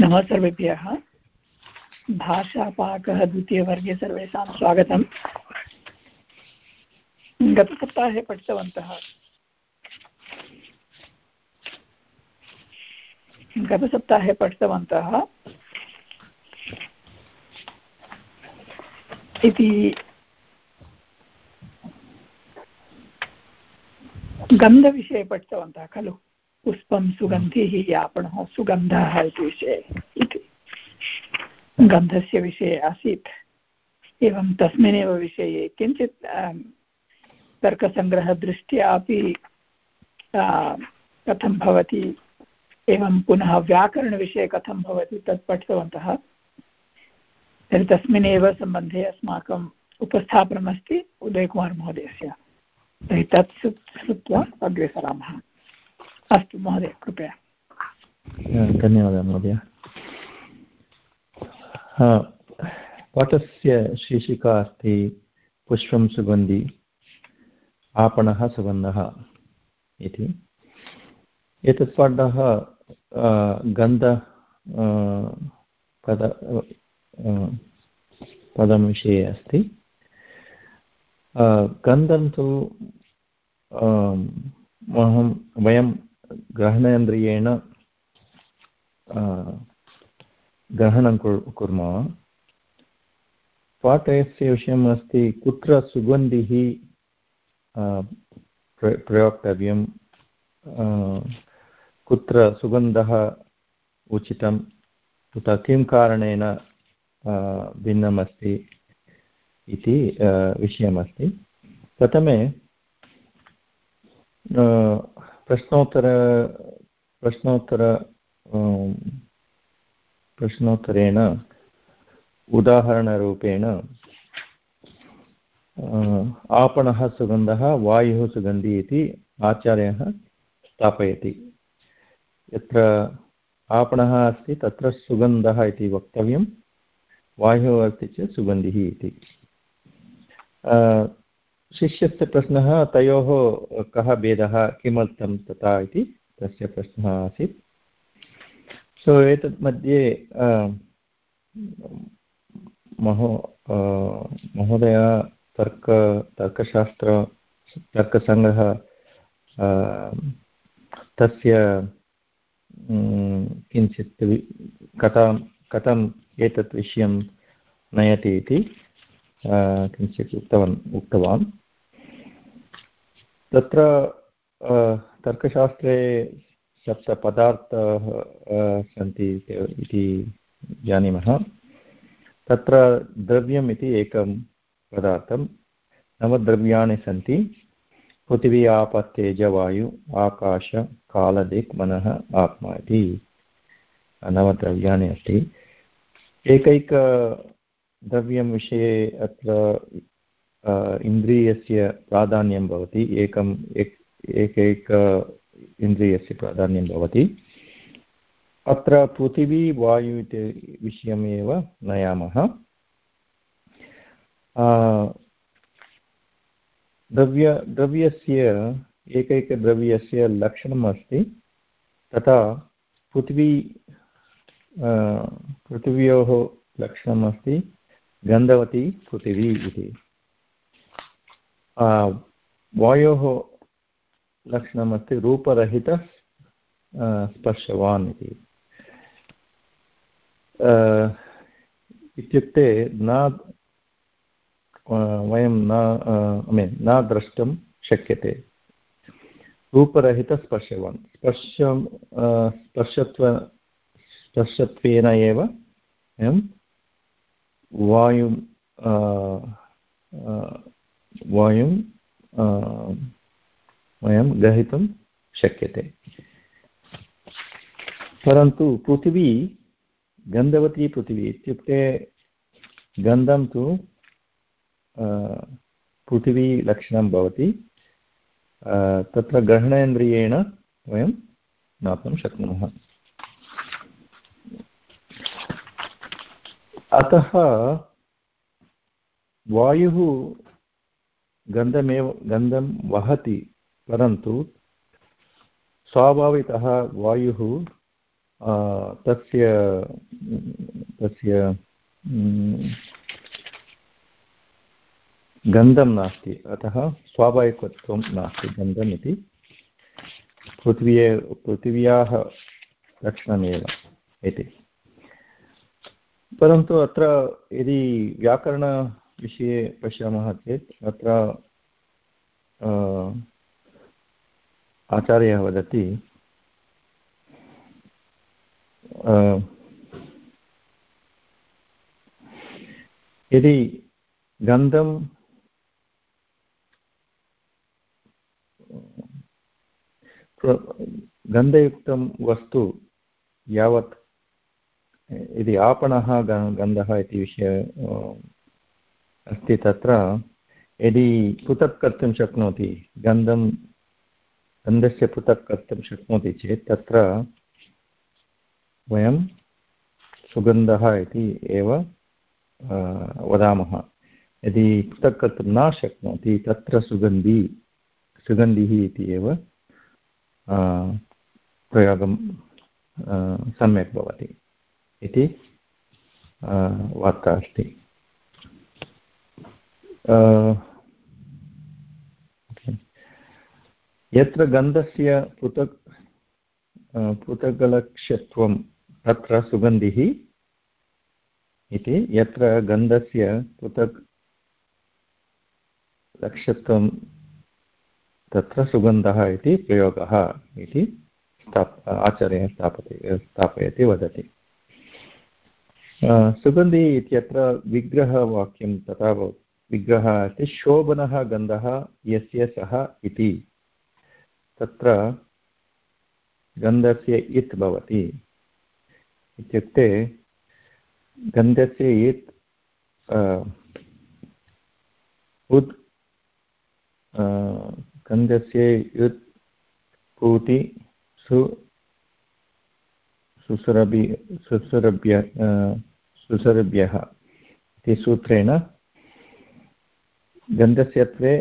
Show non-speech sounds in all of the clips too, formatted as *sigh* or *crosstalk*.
नमः सर्वेभ्यः। भाषापाकः द्वितीयवर्गे सर्वेषां स्वागतम्। गतसप्ताहे पठितवन्तः। गतसप्ताहे पठितवन्तः। इति गन्धविषये पठितवन्तः खलु? पुष्पं सुगन्धिः आपणः सुगन्धः इति विषये इति। गन्धस्य विषये आसीत्। एवं तस्मिन्नेव विषये किञ्चित् तर्कसङ्ग्रहदृष्ट्या अपि कथं भवति, एवं पुनः व्याकरणविषये कथं भवति तत् पठितवन्तः। तर्हि तस्मिन्नेव सम्बन्धे अस्माकम् उपस्थापनमस्ति उदयकुमारमहोदयस्य। तर्हि तत् श्रुत्वा अग्रे अस्तु महोदय, कृपया। धन्यवादः महोदय। पाठस्य शीर्षिका अस्ति, पुष्पं सुगन्धि, आपणः सुगन्धः इति। एतत् पाठः गन्ध पद पदं विषये अस्ति। गन्धं तु अहं, वयं ग्रहणेन्द्रियेण ग्रहणं कुर्मः। पाठस्य विषयम् अस्ति, कुत्र सुगन्धिः प्रयोक्तव्यं कुत्र सुगन्धः उचितम्, उत किं कारणेन भिन्नम् अस्ति इति विषयमस्ति प्रथमे प्रश्नोत्तर प्रश्नोत्तर प्रश्नोत्तरेण, उदाहरणरूपेण आपणः सुगन्धः, वायुः सुगन्धि इति आचार्यः स्थापयति। यत्र आपणः अस्ति, तत्र सुगन्धः इति वक्तव्यं, वायुः अस्ति चेत् सुगन्धिः इति। शिष्यस्य प्रश्नः तयोः कः भेदः किमर्थं तथा इति तस्य प्रश्नः आसीत्। सो एतत् मध्ये महो महोदय, तर्क, तर्कशास्त्र, तर्कसङ्ग्रह तस्य किञ्चित् कथं, कथम् एतत् विषयं नयति इति किञ्चित् उक्तवान् उक्तवान्। तत्र तर्कशास्त्रे सप्तपदार्थाः सन्ति इति जानीमः। तत्र द्रव्यम् इति एकं पदार्थं नवद्रव्याणि सन्ति। पृथिवी आपत्तेजवायु तेजवायु आकाश, कालदिक्, मनः, आत्मा इति नवद्रव्याणि अस्ति। एकैक द्रव्यं विषये अत्र इन्द्रियस्य प्राधान्यं भवति एकम् एकैक इन्द्रियस्य प्राधान्यं भवति। अत्र पृथिवी वायु इति विषयमेव नयामः। द्रव्य, द्रव्यस्य एकैकद्रव्यस्य लक्षणम् अस्ति, तथा पृथिवी पृथिव्योः लक्षणम् अस्ति, गन्धवती पृथिवी इति। वायोः लक्षणमस्ति रूपरहित स्पर्शवान् इति इत्युक्ते न वयं न ऐ मीन् न द्रष्टुं शक्यते रूपरहितस्पर्शवान् स्पर्शं स्पर्शत्व स्पर्शत्वेन एव वयं वायुं वायुं वयं ग्रहीतुं शक्यते। परन्तु पृथिवी, गन्धवती पृथिवी इत्युक्ते गन्धं तु पृथिवीलक्षणं भवति। तत्र ग्रहणेन्द्रियेण वयं ज्ञातुं शक्नुमः। अतः वायुः गन्धमेव, गन्धं वहति, परन्तु स्वाभाविकः वायुः तस्य तस्य गन्धं नास्ति। अतः स्वाभाविकत्वं नास्ति गन्धम् इति। पृथिव्ये, पृथिव्याः लक्षणमेव इति। परन्तु अत्र यदि व्याकरणविषये पश्यामः चेत् अत्र आचार्यः वदति यदि गन्धं गन्धयुक्तं वस्तु यावत्, यदि आपणः गन्धः इति विषय अस्ति तत्र, यदि पृथक् कर्तुं शक्नोति, गन्धं, गन्धस्य पृथक् कर्तुं शक्नोति चेत्, तत्र वयं सुगन्धः इति एव वदामः। यदि पृथक् कर्तुं न शक्नोति, तत्र सुगन्धी, सुगन्धिः इति एव प्रयोगं सम्यक् भवति इति वार्ता अस्ति। यत्र गन्धस्य पृथक् पृथगलक्ष्यत्वं तत्र सुगन्धिः इति, यत्र गन्धस्य पृथक् लक्ष्यत्वं तत्र सुगन्धः इति प्रयोगः इति स्थाप्, आचार्यः स्थापति, स्थापयति, वदति. सुगन्धि इत्यत्र विग्रहवाक्यं तथा विग्रहः अस्ति शोभनः गन्धः यस्य सः इति। तत्र गन्धस्य इत् भवति। इत्युक्ते गन्धस्य इत् उत् गन्धस्य युत्, पूति, सु, सुसुरभि, सुसुरभ्य सुसर्भ्यः इति सूत्रेण गन्धस्यत्वे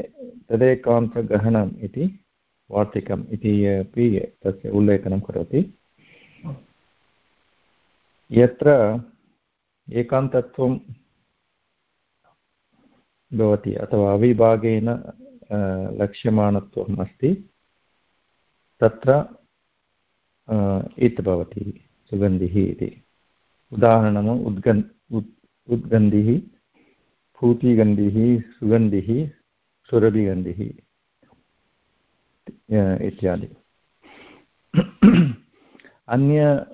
तदेकान्तग्रहणम् इति वार्तिकम् इति अपि तस्य उल्लेखनं करोति। यत्र एकान्तत्वं भवति अथवा अविभागेन लक्ष्यमाणत्वम् अस्ति, तत्र इत् भवति, सुगन्धिः इति। उदाहरणम्, उद्गन्, उद्, उद्गन्धिः। फूतिगन्धिः सुगन्धिः, सुरभिगन्धिः इत्यादि। अन्य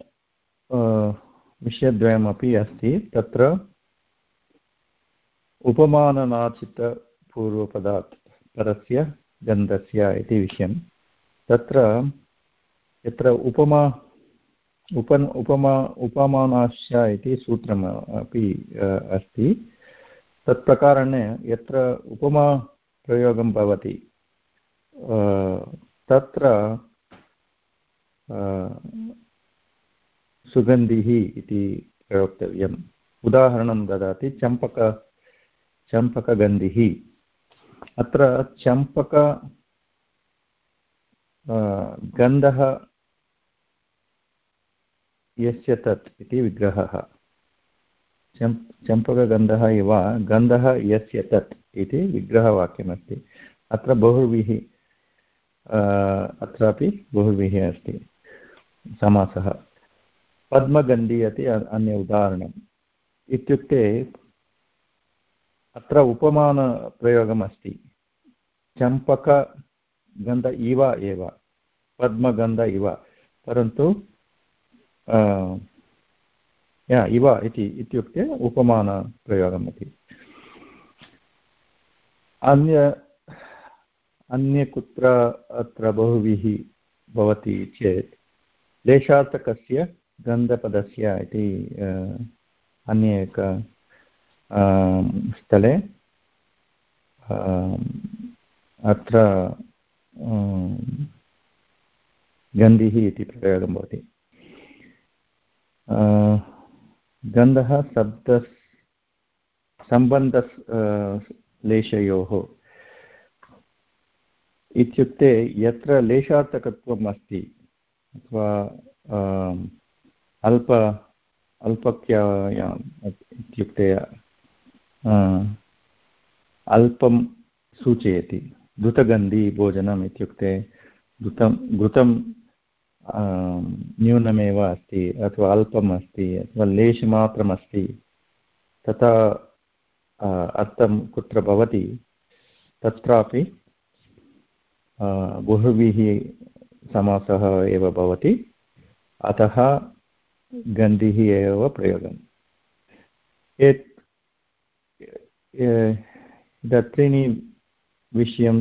विषयद्वयमपि अस्ति। तत्र उपमाननाचितपूर्वपदात् परस्य गन्धस्य इति विषयं। तत्र यत्र उपमा उपमा, उपमानाश्च इति सूत्रम् अपि अस्ति। तत्प्रकारेण यत्र उपमा प्रयोगं भवति तत्र सुगन्धिः इति प्रयोक्तव्यम्। उदाहरणं ददाति, चम्पक, चम्पकगन्धिः। अत्र चम्पक गन्धः यस्य तत् इति विग्रहः। चम्प, चम्पकगन्धः इव गन्धः यस्य तत् इति विग्रहवाक्यमस्ति। अत्र बहुर्विः अत्रापि बहुर्विः अस्ति समासः। पद्मगन्धी इति अन्य उदाहरणम्। इत्युक्ते अत्र उपमानप्रयोगम् चम्पकगन्ध इव एव, पद्मगन्ध इव, परन्तु या इव इति इत्युक्ते उपमानप्रयोगम् इति अन्य अन्य कुत्र अत्र बहुभिः भवति चेत् देशार्थकस्य गन्धपदस्य इति अन्य एक स्थले अत्र गन्धिः इति प्रयोगं भवति गन्धः शब्द सम्बन्ध लेशयोः इत्युक्ते यत्र लेशार्थकत्वम् अस्ति अथवा अल्प अल्पक्य इत्युक्ते अल्पं सूचयति, द्रुतगन्धी भोजनम् इत्युक्ते घृतं घृतं न्यूनमेव अस्ति अथवा अल्पम् अस्ति अथवा लेशमात्रमस्ति, तथा अर्थं कुत्र भवति, तत्रापि बहुभिः समासः एव भवति, अतः गन्धिः एव प्रयोगम्। एत् त्रीणि विषयं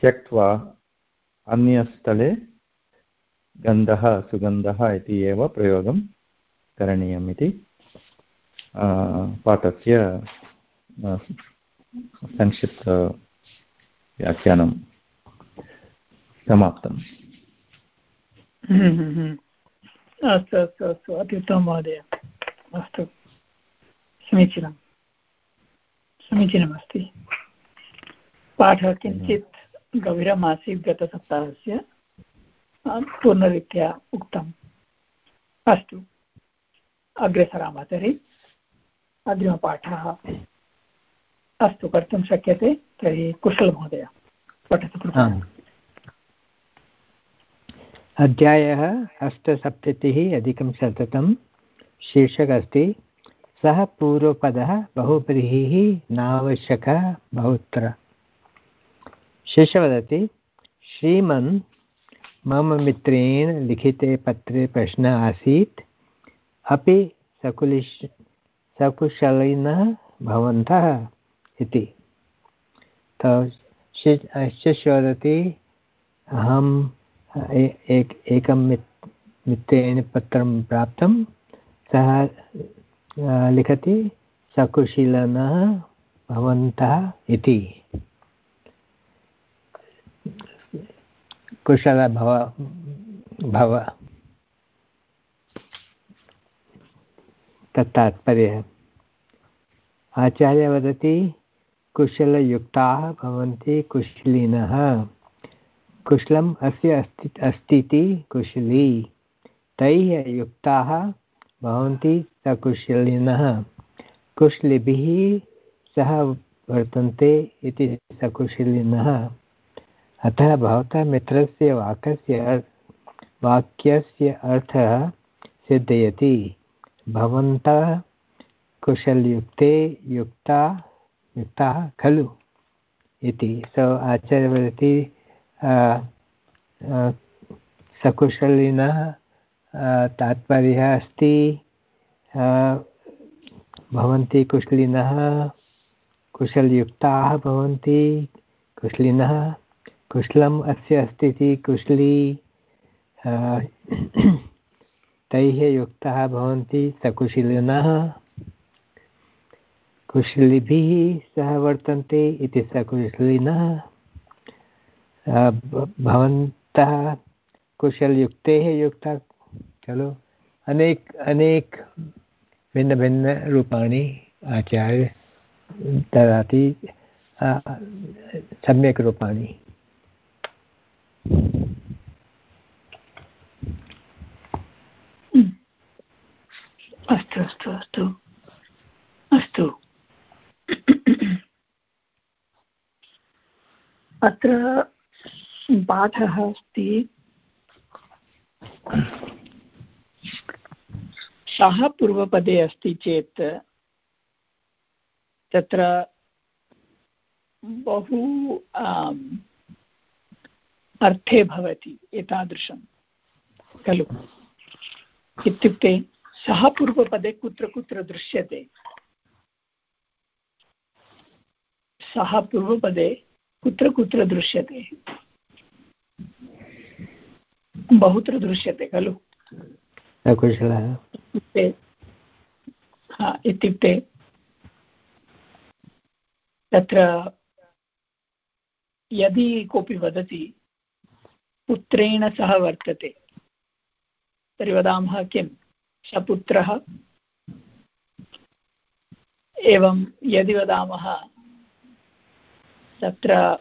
त्यक्त्वा अन्यस्थले गन्धः सुगन्धः इति एव प्रयोगं करणीयम् इति पाठस्य संक्षिप्तव्याख्यानं समाप्तम् हम्म, हम्म, हम्म। अस्तु अस्तु अस्तु अत्युत्तमं महोदय। अस्तु समीचीनं। समीचीनमस्ति। पाठः किञ्चित् गभीरम् आसीत् गतसप्ताहस्य। पूर्णरीत्या उक्तम्। अस्तु। अग्रे सरामः तर्हि अग्रिमपाठः। अस्तु, कर्तुं शक्यते, तर्हि कुशलमहोदय पठतु। अध्यायः अष्टसप्ततिः अधिकं शततं शीर्षक अस्ति सः पूर्वपदः बहुव्रीहिः नावश्यकः बहुत्र। शेष वदति श्रीमन् मम मित्रेण लिखिते पत्रे प्रश्नः आसीत्। अपि सकुलिश, सकुशलिनः भवन्तः इति। शिष्य वदति अहम् एक, एकं मित्, मित्रेण पत्रं प्राप्तं। सः लिखति, सकुशलिनः भवन्तः इति। कुशल भव भव। तत्तात्पर्यः आचार्य वदति, कुशलयुक्ताः भवन्ति कुशलिनः। कुशलम् अस्य अस्ति, अस्तीति कुशली। तैः युक्ताः भवन्ति सकुशलिनः कुशलिभिः सह वर्तन्ते इति सकुशलिनः अतः भवतः मित्रस्य वाक्यस्य वाक्यस्य अर्थः सिद्धयति। भवन्तः कुशलयुक्ते युक्ता युक्ताः खलु इति। स आचार्य वदति सकुशलिनः तात्पर्यः अस्ति। भवन्ति कुशलिनः, कुशलयुक्ताः भवन्ति, कुशलिनः कुशलम् अस्य अस्ति इति कुशली तैः युक्ताः भवन्ति सकुशलिनः। कुशलिभिः सह वर्तन्ते इति सकुशलिनः। भवन्तः कुशलयुक्तेः युक्ता खलु अनेक अनेक भिन्नभिन्नरूपाणि आचार्य ददाति सम्यक् रूपाणि। अस्तु अस्तु अस्तु। अस्तु। अत्र पाठः अस्ति। सः पूर्वपदे अस्ति चेत् तत्र बहु अर्थे भवति एतादृशं। खलु। इत्युक्ते सः पूर्वपदे कुत्र कुत्र दृश्यते। सः पूर्वपदे कुत्र कुत्र दृश्यते। बहुत्र दृश्यते खलु। इत्युक्ते इत्युक्ते तत्र यदि कोऽपि वदति पुत्रेण सह वर्तते। तर्हि वदामः किं सपुत्रः। एवं यदि वदामः तत्र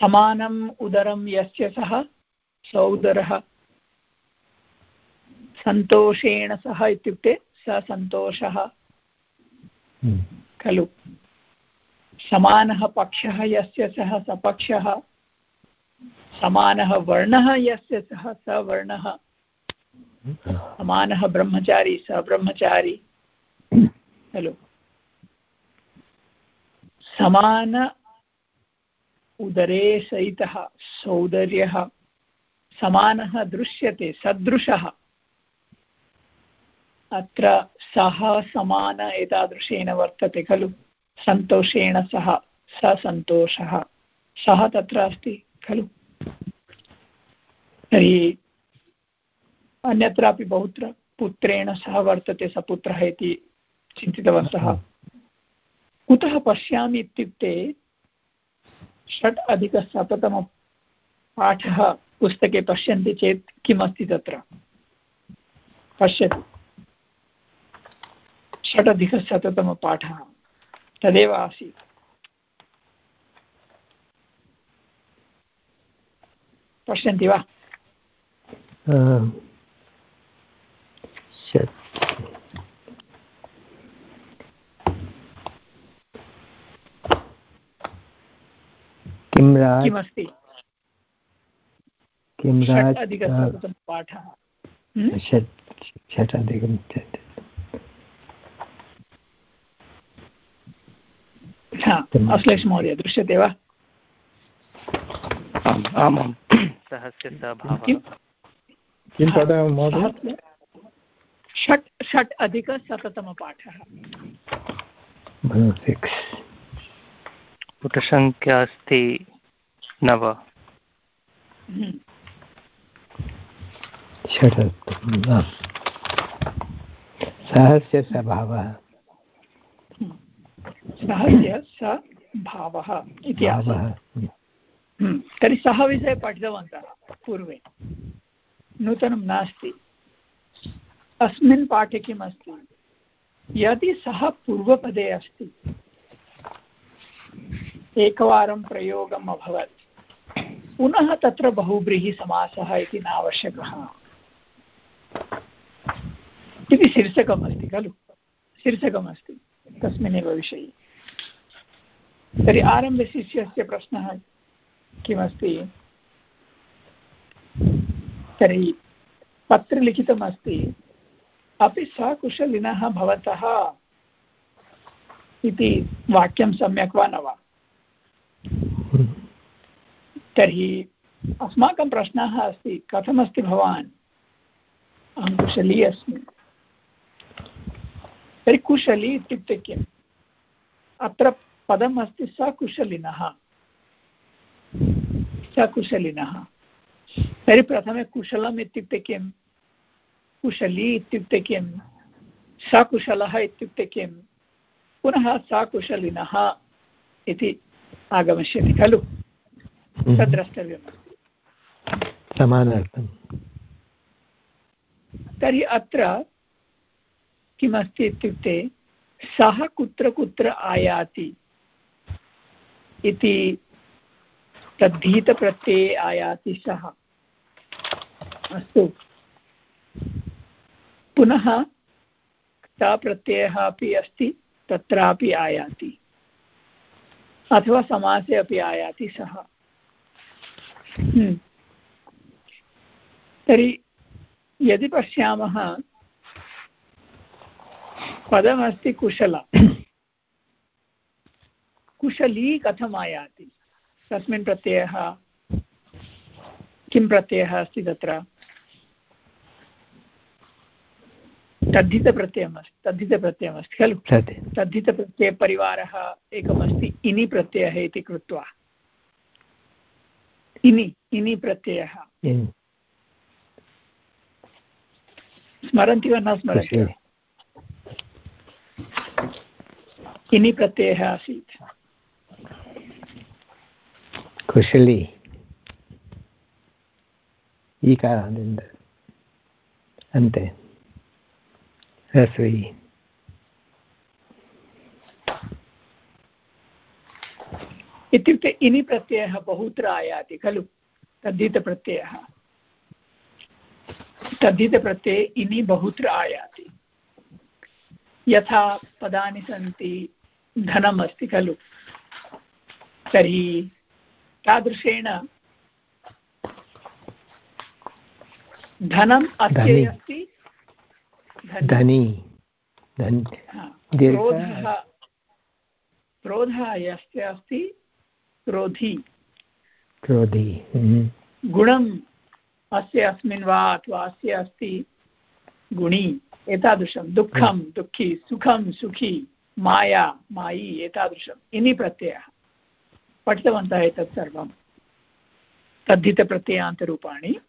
समानम् उदरं यस्य सः? स उदरः सन्तोषेण सह इत्युक्ते स सन्तोषः हम्म। खलु। समानः पक्षः यस्य सः सपक्षः, समानः वर्णः यस्य सः स समानः ब्रह्मचारी स ब्रह्मचारी। खलु समान उदरे सहितः सौन्दर्यः, समानः दृश्यते, सदृशः। अत्र सः समान एतादृशेन वर्तते खलु। सन्तोषेण सह स सन्तोषः। सः तत्र अस्ति खलु? तर्हि अन्यत्रापि बहुत्र पुत्रेण सह वर्तते सपुत्रः इति चिन्तितवन्तः। कुतः पश्यामि इत्युक्ते षट् अधिकशततमपाठः पुस्तके पश्यन्ति चेत् किमस्ति तत्र? पश्यतु। षडधिकशततमपाठः तदेव आसीत्। पश्यन्ति वा? किं राज किमस्ति? किं अधिकपाठः षट् षटधिकं अश्लेष महोदय दृश्यते वा? आमां किं? पदं महोदय? षट् षट् अधिकशततमपाठः पुटसङ्ख्या अस्ति नव। हम्म। सहस्य स्वभावः सहस्य स भावः इति भावः। हम्म। तर्हि सः विषये पठितवन्तः पूर्वे। नूतनं नास्ति। अस्मिन् पाठे किम् अस्ति यदि सः पूर्वपदे अस्ति एकवारं प्रयोगम् अभवत् पुनः तत्र बहुव्रीहिसमासः इति नावश्यकः। इति शीर्षकमस्ति खलु। शीर्षकमस्ति तस्मिन्नेव विषये। तर्हि आरम्भशिष्यस्य प्रश्नः किमस्ति? तर्हि पत्रे लिखितमस्ति अपि सकुशलिनः भवतः इति वाक्यं सम्यक् वा न वा? तर्हि अस्माकं प्रश्नः अस्ति, कथमस्ति भवान्? अहं कुशली अस्मि। तर्हि कुशली इत्युक्ते किम्? अत्र पदम् अस्ति सकुशलिनः। सकुशलिनः। तर्हि प्रथमे कुशलम् इत्युक्ते किं कुशली इत्युक्ते किं सकुशलः इत्युक्ते किं पुनः सकुशलिनः इति आगमिष्यति खलु? हम्म। तद् द्रष्टव्यमस्ति समानार्थं तर्हि अत्र किमस्ति इत्युक्ते सः कुत्र कुत्र आयाति? इति तद्धीतप्रत्यये आयाति सः। अस्तु। पुनः क्तप्रत्ययः अपि अस्ति, तत्रापि आयाति। अथवा समासे अपि आयाति सः। हम्म। तर्हि यदि पश्यामः, पदमस्ति कुशल। कुशली कथम् आयाति तस्मिन् प्रत्ययः किं प्रत्ययः अस्ति तत्र? तद्धितप्रत्ययमस्ति तद्धितप्रत्ययमस्ति खलु? तद्धितप्रत्ययपरिवारः एकमस्ति इनि प्रत्ययः इति कृत्वा। इनि इनि प्रत्ययः। स्मरन्ति वा न स्मरन्ति? इनि प्रत्ययः आसीत्। कुशली। ईकारानन्द अन्ते ह्रस्वी इत्युक्ते इनि प्रत्ययः बहुत्र आयाति खलु? तद्धितप्रत्ययः। तद्धितप्रत्यये इनि बहुत्र आयाति यथा पदानि सन्ति धनम् अस्ति खलु? तर्हि तादृशेन धनम् अस्य अस्ति। धनी। क्रोधः। क्रोधः यस्य अस्ति? क्रोधी। क्रोधी। हम्म। गुणम् अस्य अस्मिन् वा अथवा अस्य अस्ति? गुणी। एतादृशं। दुःखं दुःखी। सुखं सुखी। माया मायी। एतादृशम्। इनि प्रत्ययः। पठितवन्तः एतत् सर्वं तद्धितप्रत्ययान्तरूपाणि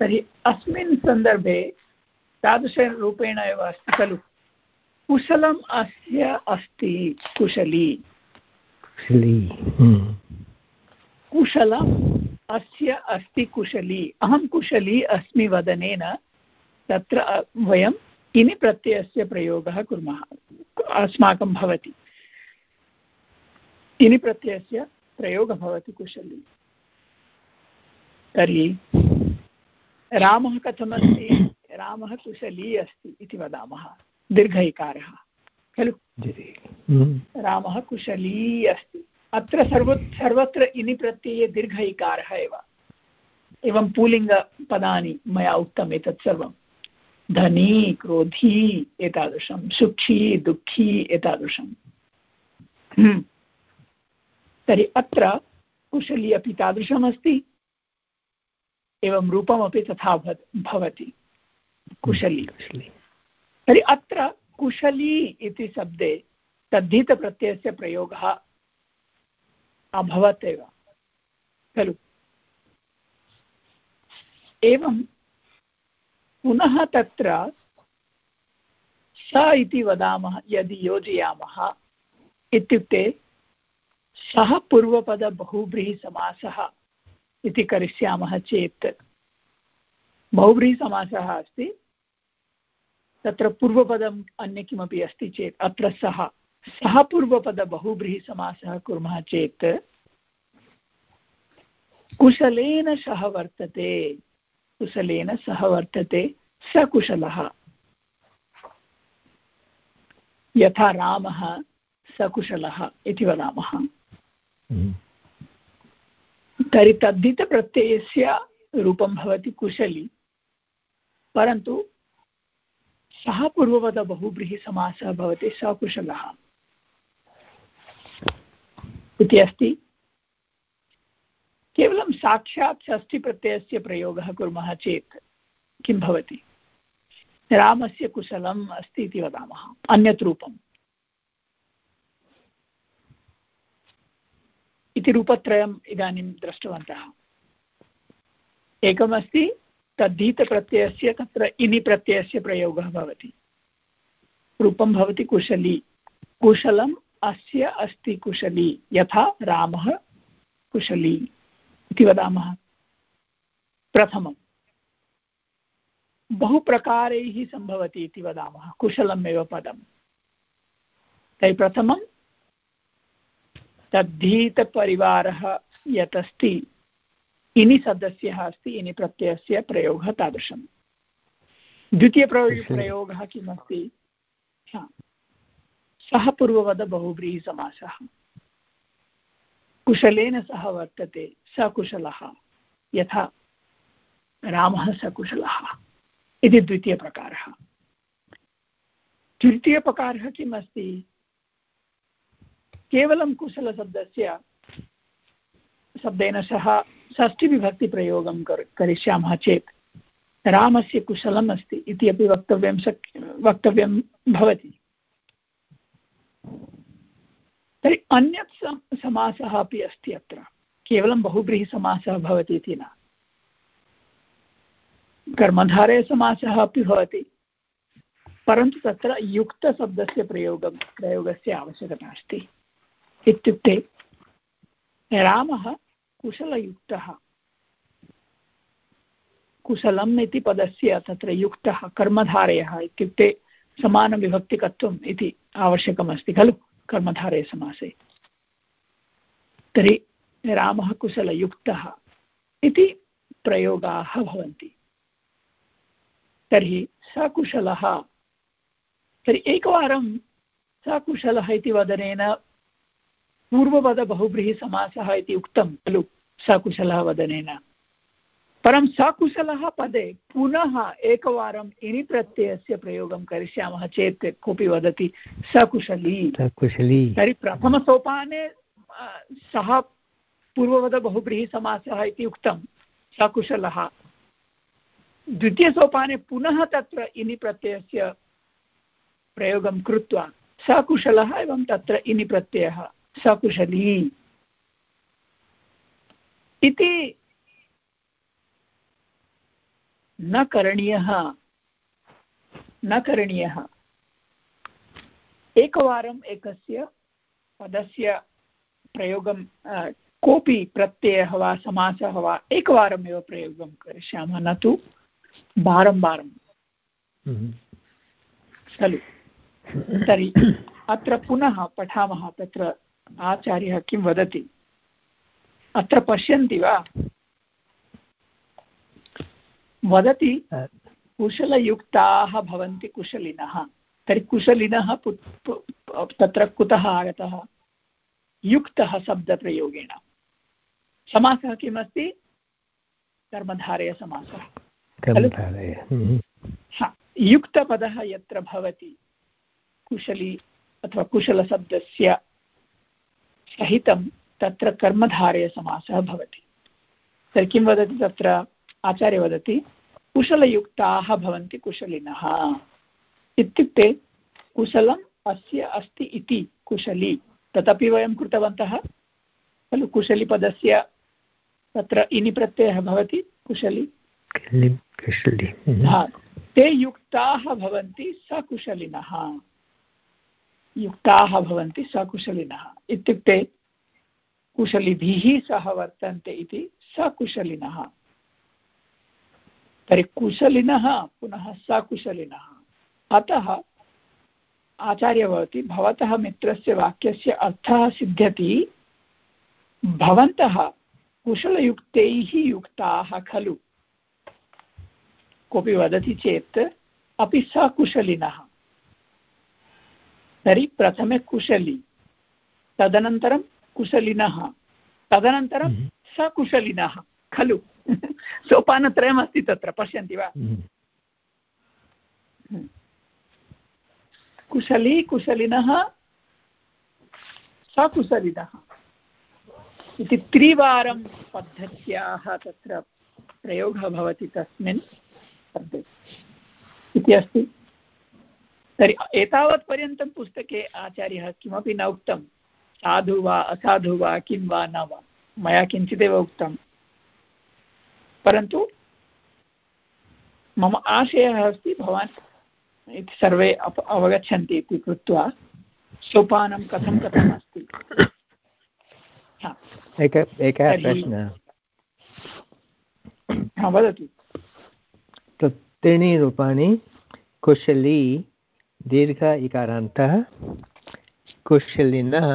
तर्हि अस्मिन् सन्दर्भे तादृशरूपेण एव अस्ति खलु। कुशलम् अस्य अस्ति कुशली। कुशली। हम्म। कुशलम् अस्य अस्ति कुशली। अहं कुशली अस्मि वदनेन तत्र वयम् इनि प्रत्ययस्य प्रयोगः कुर्मः। अस्माकं भवति। इनि प्रत्ययस्य प्रयोगः भवति कुशली। तर्हि रामः कथमस्ति? रामः कुशली अस्ति इति वदामः। दीर्घ खलु। रामः कुशली अस्ति। अत्र सर्व सर्वत्र इनि प्रत्यये दीर्घ इकारः एव। एवं पुल्लिङ्गपदानि मया उक्तम् एतत् सर्वं। धनी, क्रोधी, एतादृशं। सुखी, दुःखी एतादृशम् हम्म। तर्हि अत्र कुशली अपि तादृशमस्ति। एवं रूपमपि तथा भवति। कुशली। तर्हि अत्र कुशली इति शब्दे तद्धितप्रत्ययस्य प्रयोगः अभवत् एव। खलु? एवं पुनः तत्र स इति वदामः यदि योजयामः इत्युक्ते सः पूर्वपदबहुव्रीहिसमासः इति करिष्यामः चेत् बहुव्रीहिसमासः अस्ति, तत्र पूर्वपदम् अन्य किमपि अस्ति चेत्, अत्र सः सः पूर्वपदबहुव्रीहिसमासः कुर्मः चेत् कुशलेन सह वर्तते, कुशलेन सह वर्तते, सकुशलः यथा रामः सकुशलः इति वदामः। तर्हि तद्धितप्रत्ययस्य रूपं भवति कुशली। परन्तु सः पूर्ववद पूर्ववदबहुव्रीहिसमासः भवति सकुशलः। इति अस्ति। केवलं साक्षात् षष्ठिप्रत्ययस्य प्रयोगः कुर्मः चेत् किं भवति? रामस्य कुशलम् अस्ति इति वदामः। अन्यत् रूपम्। इति रूपत्रयम् इदानीं दृष्टवन्तः। एकमस्ति, तद्धीतप्रत्ययस्य तत्र इनि प्रत्ययस्य प्रयोगः भवति। रूपं भवति कुशली। कुशलम् अस्य अस्ति कुशली। यथा रामः कुशली इति वदामः। प्रथमं बहुप्रकारैः सम्भवति इति वदामः। कुशलमेव पदं तर्हि प्रथमं तद्धीतपरिवारः यत् अस्ति इनि सदस्यः अस्ति, इनि प्रत्ययस्य प्रयोगः तादृशं द्वितीयप्रयो प्रयोगः किमस्ति सः पूर्ववद बहुव्रीहिसमासः। कुशलेन सह वर्तते, सकुशलः। यथा, रामः सकुशलः। इति द्वितीयप्रकारः। तृतीयप्रकारः किम् अस्ति केवलं कुशलशब्दस्य, शब्देन सह षष्ठिविभक्तिप्रयोगं कर्, करिष्यामः चेत् रामस्य कुशलम् अस्ति इति अपि वक्तव्यं शक्, वक्तव्यं भवति। तर्हि अन्यत् समासः अपि अस्ति अत्र। केवलं बहुव्रीहिसमासः भवति इति न। कर्मधारयसमासः अपि भवति। परन्तु तत्र युक्तशब्दस्य प्रयोगं, प्रयोगस्य आवश्यकता अस्ति। इत्युक्ते रामः कुशलयुक्तः। कुशलम् इति पदस्य तत्र युक्तः, कर्मधारयः इत्युक्ते समानविभक्तिकत्वम् इति आवश्यकमस्ति खलु कर्मधारे समासे। तर्हि रामः कुशलयुक्तः इति प्रयोगाः भवन्ति। तर्हि सकुशलः तर्हि एकवारं सकुशलः इति वदनेन पूर्वपदबहुव्रीहिसमासः इति उक्तं खलु सकुशलः वदनेन परं सकुशलः पदे पुनः एकवारम् इनि प्रत्ययस्य प्रयोगं करिष्यामः चेत् कोऽपि वदति सकुशली। सकुशली। तर्हि प्रथमसोपाने सः पूर्ववदबहुव्रीहिसमासः इति उक्तं सकुशलः। द्वितीयसोपाने पुनः तत्र इनि प्रत्ययस्य प्रयोगं कृत्वा सकुशलः एवं तत्र इनि प्रत्ययः सकुशली। इति न करणीयः न करणीयः। एकवारम् एकस्य पदस्य प्रयोगं कोऽपि प्रत्ययः वा समासः वा एकवारमेव प्रयोगं करिष्यामः न तु वारं वारं। हम्म। खलु। तर्हि अत्र पुनः पठामः तत्र आचार्यः किं वदति? अत्र पश्यन्ति वा? वदति कुशलयुक्ताः भवन्ति कुशलिनः। तर्हि कुशलिनः तत्र कुतः आगतः? युक्तः शब्दप्रयोगेण। समासः किमस्ति? कर्मधारयसमासः हम्म। युक्तपदः यत्र भवति कुशली अथवा कुशलशब्दस्य सहितं तत्र कर्मधारयसमासः भवति। तर्हि किं वदति तत्र? आचार्य वदति कुशलयुक्ताः भवन्ति कुशलिनः। इत्युक्ते कुशलम् अस्य अस्ति इति कुशली। तदपि वयं कृतवन्तः खलु कुशलीपदस्य तत्र इनि प्रत्ययः भवति कुशली। ते युक्ताः भवन्ति सकुशलिनः। युक्ताः भवन्ति सकुशलिनः इत्युक्ते कुशलिभिः सह वर्तन्ते इति सकुशलिनः। तर्हि कुशलिनः पुनः सकुशलिनः। अतः आचार्य भवति, भवतः मित्रस्य वाक्यस्य अर्थः सिद्ध्यति, भवन्तः कुशलयुक्तैः युक्ताः खलु। कोऽपि वदति चेत् अपि सकुशलिनः। तर्हि प्रथमे कुशली। तदनन्तरं कुशलिनः। तदनन्तरं हम्म। सकुशलिनः। खलु। *laughs* सोपानत्रयमस्ति तत्र पश्यन्ति वा? हम्म। हम्म। कुशली कुशलिनः सकुशलिनः। इति त्रिवारं पद्धत्याः तत्र प्रयोगः भवति तस्मिन् शब्दे इति अस्ति। तर्हि एतावत्पर्यन्तं पुस्तके आचार्यः किमपि न उक्तं साधु वा असाधु वा किं वा न वा मया किञ्चिदेव उक्तं। परन्तु मम आशयः अस्ति भवान् इति सर्वे अप अवगच्छन्ति इति कृत्वा सोपानं कथं कथम् अस्ति। एकः प्रश्नः। वदतु। त्रीणि रूपाणि कुशली दीर्घ इकारान्तः कुशलिनः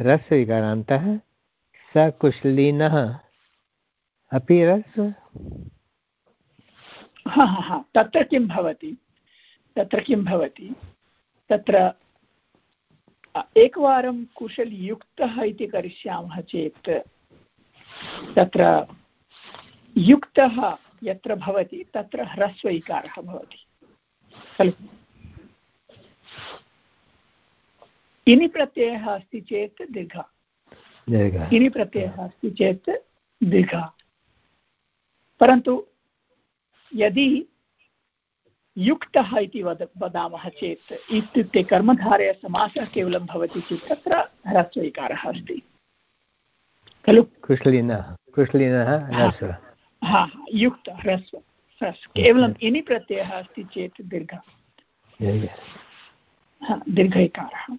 रस इकारान्तः सकुशलिनः। अपि रस्? हा हा हा, तत्र किं भवति? तत्र किं भवति? तत्र एकवारं कुशलयुक्तः इति करिष्यामः चेत्, तत्र युक्तः यत्र भवति, तत्र ह्रस्व इकारः भवति। खलु? इनि प्रत्ययः अस्ति चेत् दीर्घ। इनि प्रत्ययः अस्ति चेत् दीर्घ। परन्तु यदि युक्तः इति वद वदामः चेत् इत्युक्ते कर्मधारयसमासः केवलं भवति चेत् तत्र ह्रस्वैकारः अस्ति। खलु? कुशलिनः कुशलिनः हा युक्त ह्रस्व ह्रस्व। केवलम् इनि प्रत्ययः अस्ति चेत् दीर्घ। दीर्घ। इकारः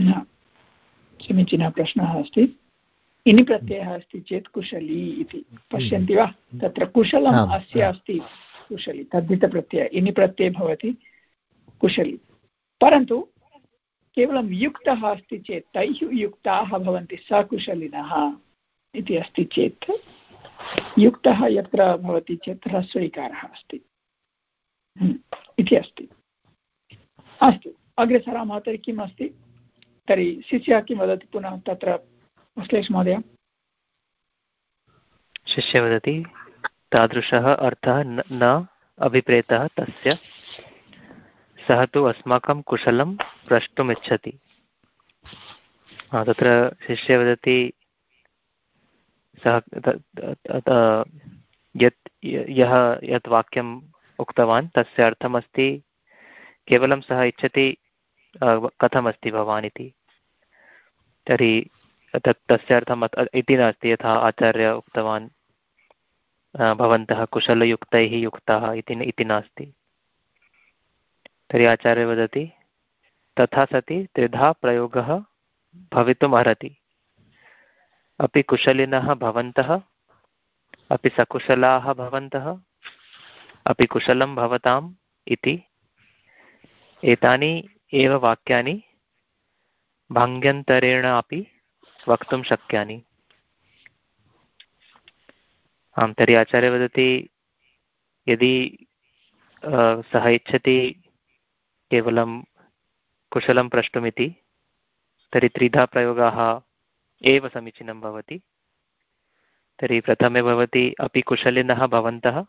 समीचीनः प्रश्नः अस्ति। इनि प्रत्ययः अस्ति चेत् कुशली इति। पश्यन्ति वा? तत्र कुशलम् अस्य अस्ति कुशली। तद्धितप्रत्ययः। इनि प्रत्यये भवति कुशली। परन्तु केवलं युक्तः अस्ति चेत् तैः युक्ताः भवन्ति सकुशलिनः इति अस्ति चेत् युक्तः यत्र भवति चेत् ह्रस्वैकारः अस्ति। इति अस्ति। अस्तु। अग्रे सरामः तर्हि किम् अस्ति तर्हि शिष्यः किं वदति पुनः तत्र अश्लेष महोदय? शिष्य वदति, तादृशः अर्थः न अभिप्रेतः तस्य सः तु अस्माकं कुशलं प्रष्टुमिच्छति। तत्र शिष्य वदति, सः यत्, यः, यत् वाक्यम् उक्तवान् तस्य अर्थमस्ति, केवलं सः इच्छति कथमस्ति भवान् इति। तर्हि तत्, तस्य अर्थम् इति नास्ति यथा आचार्य उक्तवान् भवन्तः कुशलयुक्तैः युक्ताः इति नास्ति। तर्हि आचार्य वदति, तथा सति त्रिधा प्रयोगः भवितुम् अर्हति अपि कुशलिनः भवन्तः, अपि सकुशलाः भवन्तः, अपि कुशलं भवताम् इति। एतानि एव वाक्यानि भाङ्ग्यन्तरेण अपि वक्तुं शक्यानि। आं तर्हि आचार्य वदति, यदि सः इच्छति केवलं कुशलं प्रष्टुमिति, तर्हि त्रिधा प्रयोगाः एव समीचीनं भवति। तर्हि प्रथमे भवति, अपि कुशलिनः भवन्तः,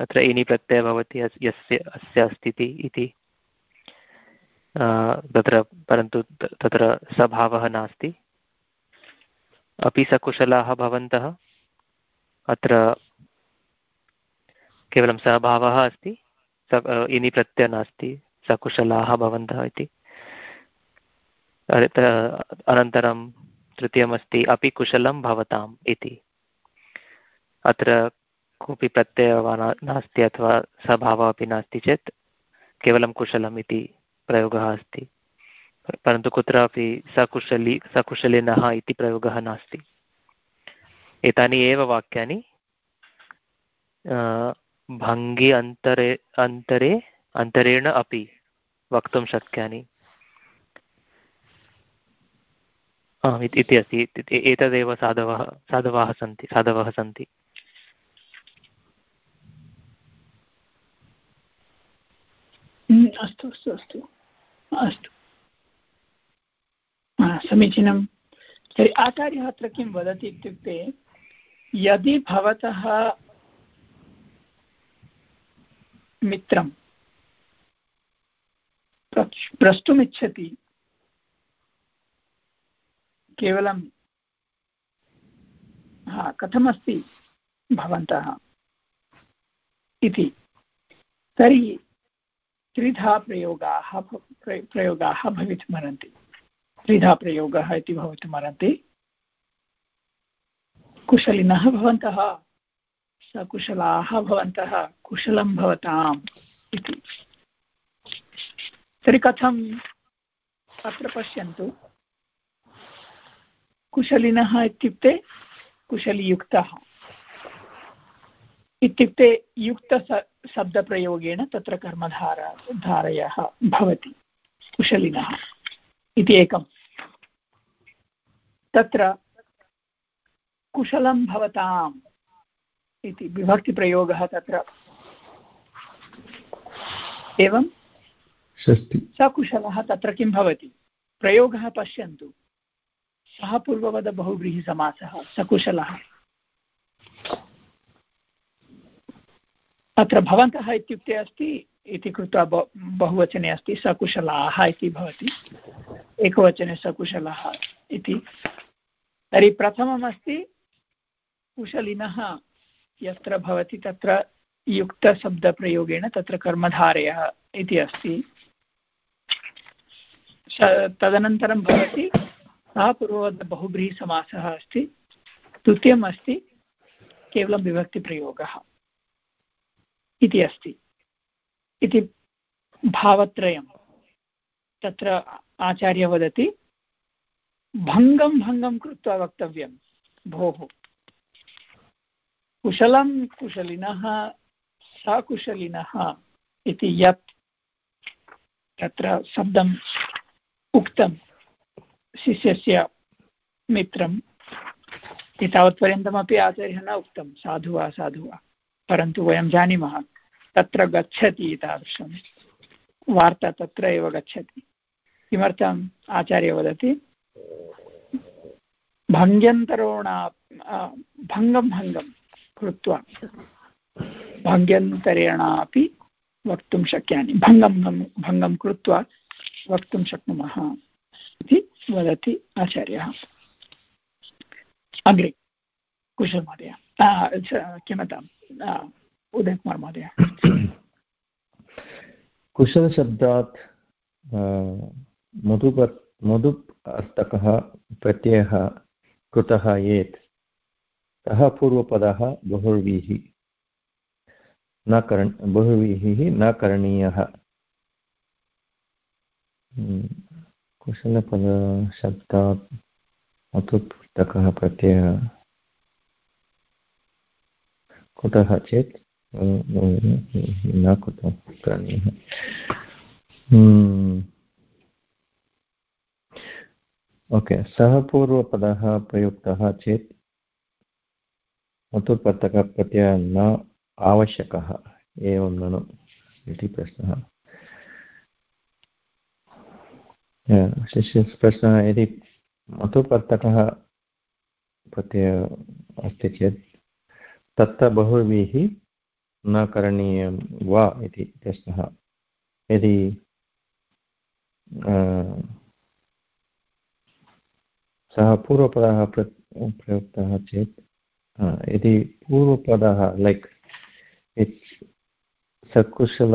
अत्र इनि प्रत्ययः भवति यस्य, अस्य अस्ति इति। तत्र, परन्तु तत्र सभावः नास्ति। अपि सकुशलाः भवन्तः, अत्र केवलं सहभावः अस्ति, स इनि प्रत्ययः नास्ति, सकुशलाः भवन्तः इति। अनन्तरं तृतीयमस्ति, अपि कुशलं भवताम् इति। अत्र कोऽपि प्रत्ययः वा नास्ति अथवा स्वभावः अपि नास्ति चेत्, केवलं कुशलम् इति प्रयोगः अस्ति। परन्तु कुत्रापि सकुशली, सकुशलिनः इति प्रयोगः नास्ति। एतानि एव वाक्यानि। भङ्गि अन्तरे अन्तरे, अन्तरेण अपि वक्तुं शक्यानि। इति अस्ति। एतदेव साधवः, साधवाः सन्ति, साधवः सन्ति। अस्तु अस्तु अस्तु। अस्तु। समीचीनं। तर्हि आचार्यः अत्र किं वदति इत्युक्ते, यदि भवतः मित्रं प्रष्टुमिच्छति, केवलं, हा, कथमस्ति भवन्तः इति, तर्हि त्रिधा प्रयोगाः प्रयोगाः भवितुमर्हन्ति त्रिधा प्रयोगः इति भवितुमर्हन्ति कुशलिनः भवन्तः, सकुशलाः भवन्तः, कुशलं भवताम् इति। तर्हि कथम् अत्र पश्यन्तु। कुशलिनः इत्युक्ते कुशलीयुक्तः। इत्युक्ते युक्तशब्दप्रयोगेण तत्र कर्मधार धारयः भवति कुशलिनः इति एकम्। तत्र कुशलं भवताम् इति विभक्तिप्रयोगः तत्र। एवं? सकुशलः तत्र किं भवति? प्रयोगः पश्यन्तु। सः पूर्ववद बहुव्रीहिसमासः सकुशलः। अत्र भवन्तः इत्युक्ते अस्ति इति कृत्वा बहुवचने अस्ति सकुशलाः इति भवति। एकवचने सकुशलः इति। तर्हि प्रथममस्ति, कुशलिनः यत्र भवति तत्र युक्तशब्दप्रयोगेण तत्र कर्मधारयः इति अस्ति। तदनन्तरं भवति, सः पूर्ववद् बहुव्रीहिसमासः अस्ति। द्वितीयम् अस्ति केवलं विभक्तिप्रयोगः। इति अस्ति। इति भावत्रयं। तत्र आचार्य वदति, भङ्गं भङ्गं कृत्वा वक्तव्यं, भोः। कुशलं कुशलिनः सकुशलिनः इति यत् तत्र शब्दम् उक्तं शिष्यस्य मित्रम् एतावत्पर्यन्तमपि आचार्यः न उक्तं साधु वा साधु वा परन्तु वयं जानीमः, तत्र गच्छति तादृशं। वार्ता तत्र एव गच्छति। किमर्थम्? आचार्य वदति भङ्ग्यन्तरोणा भङ्गं भङ्गं कृत्वा भङ्ग्यन्तरेणापि वक्तुं शक्यानि। भङ्गं भङ्गं कृत्वा वक्तुं शक्नुमः इति वदति आचार्यः। अग्रे, कुशल महोदय। क्षम्यताम् उदयकुमार् महोदय। कुशलशब्दात् मधुप मधुप् अर्थकः प्रत्ययः कृतः येत् सः पूर्वपदः बहुर्वीः, न करण बहुव्रीहिः न करणीयः। कुशलपदशब्दात् मतुपुस्तकः प्रत्ययः कुतः चेत् न कुतः करणीयः ओके सः पूर्वपदः प्रयुक्तः चेत् मतुपर्तकप्रत्ययः न आवश्यकः एवं ननु इति प्रश्नः प्रश्नः यदि मतुपर्तकः प्रत्ययः अस्ति चेत् तत्र बहुभिः न करणीयं वा इति प्रश्नः। यदि सः पूर्वपदः प्रयुक्तः चेत् यदि पूर्वपदः लैक् सकुशल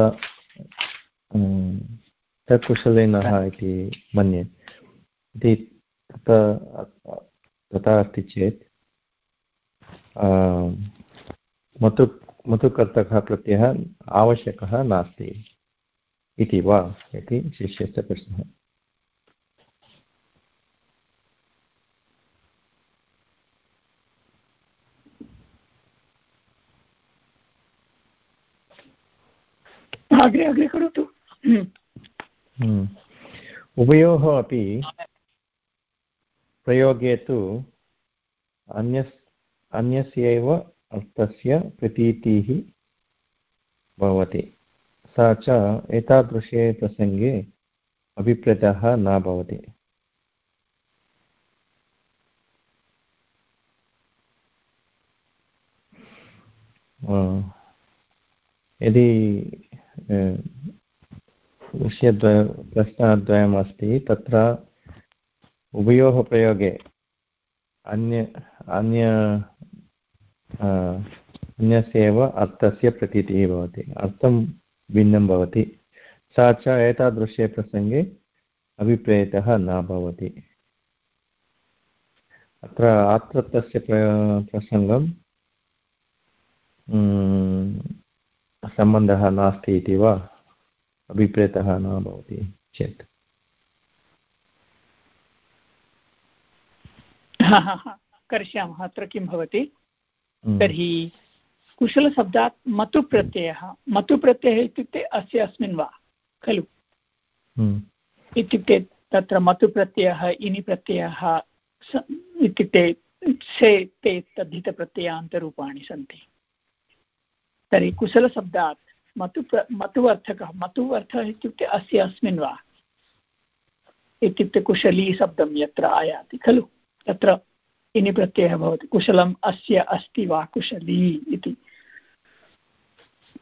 सकुशलिनः इति मन्ये इति तथा तथा अस्ति चेत् मतु मतुकर्तकः प्रत्ययः आवश्यकः नास्ति इति वा इति शिष्यस्य प्रश्नः अग्रे अग्रे करोतु। हम्म। उभयोः अपि प्रयोगे तु अन्यस् अन्यस्यैव अर्थस्य प्रतीतिः भवति। सा च एतादृशे प्रसङ्गे अभिप्रेतः न भवति। यदि विषयद्वय प्रश्नद्वयम् अस्ति तत्र उभयोः प्रयोगे अन्य अन्य अन्यस्यैव अर्थस्य प्रतीतिः भवति। अर्थं भिन्नं भवति। सा च एतादृशे प्रसङ्गे अभिप्रेतः न भवति। अत्र आत्रत्वस्य प्रसङ्गं सम्बन्धः नास्ति इति वा? अभिप्रेतः न भवति चेत्। *laughs* करिष्यामः। अत्र किं भवति। तर्हि कुशलशब्दात् मतुप्रत्ययः मतुप्रत्ययः इत्युक्ते अस्य अस्मिन् वा खलु? हम्म। इत्युक्ते तत्र मतुप्रत्ययः इनि प्रत्ययः इत्युक्ते से ते तद्धितप्रत्ययान्तरूपाणि सन्ति। तर्हि कुशलशब्दात् मतु मतु अर्थकः मतु अर्थः इत्युक्ते अस्य अस्मिन् वा? इत्युक्ते कुशली शब्दं यत्र आयाति खलु? तत्र इनि प्रत्ययः भवति। कुशलम् अस्य अस्ति वा कुशली इति।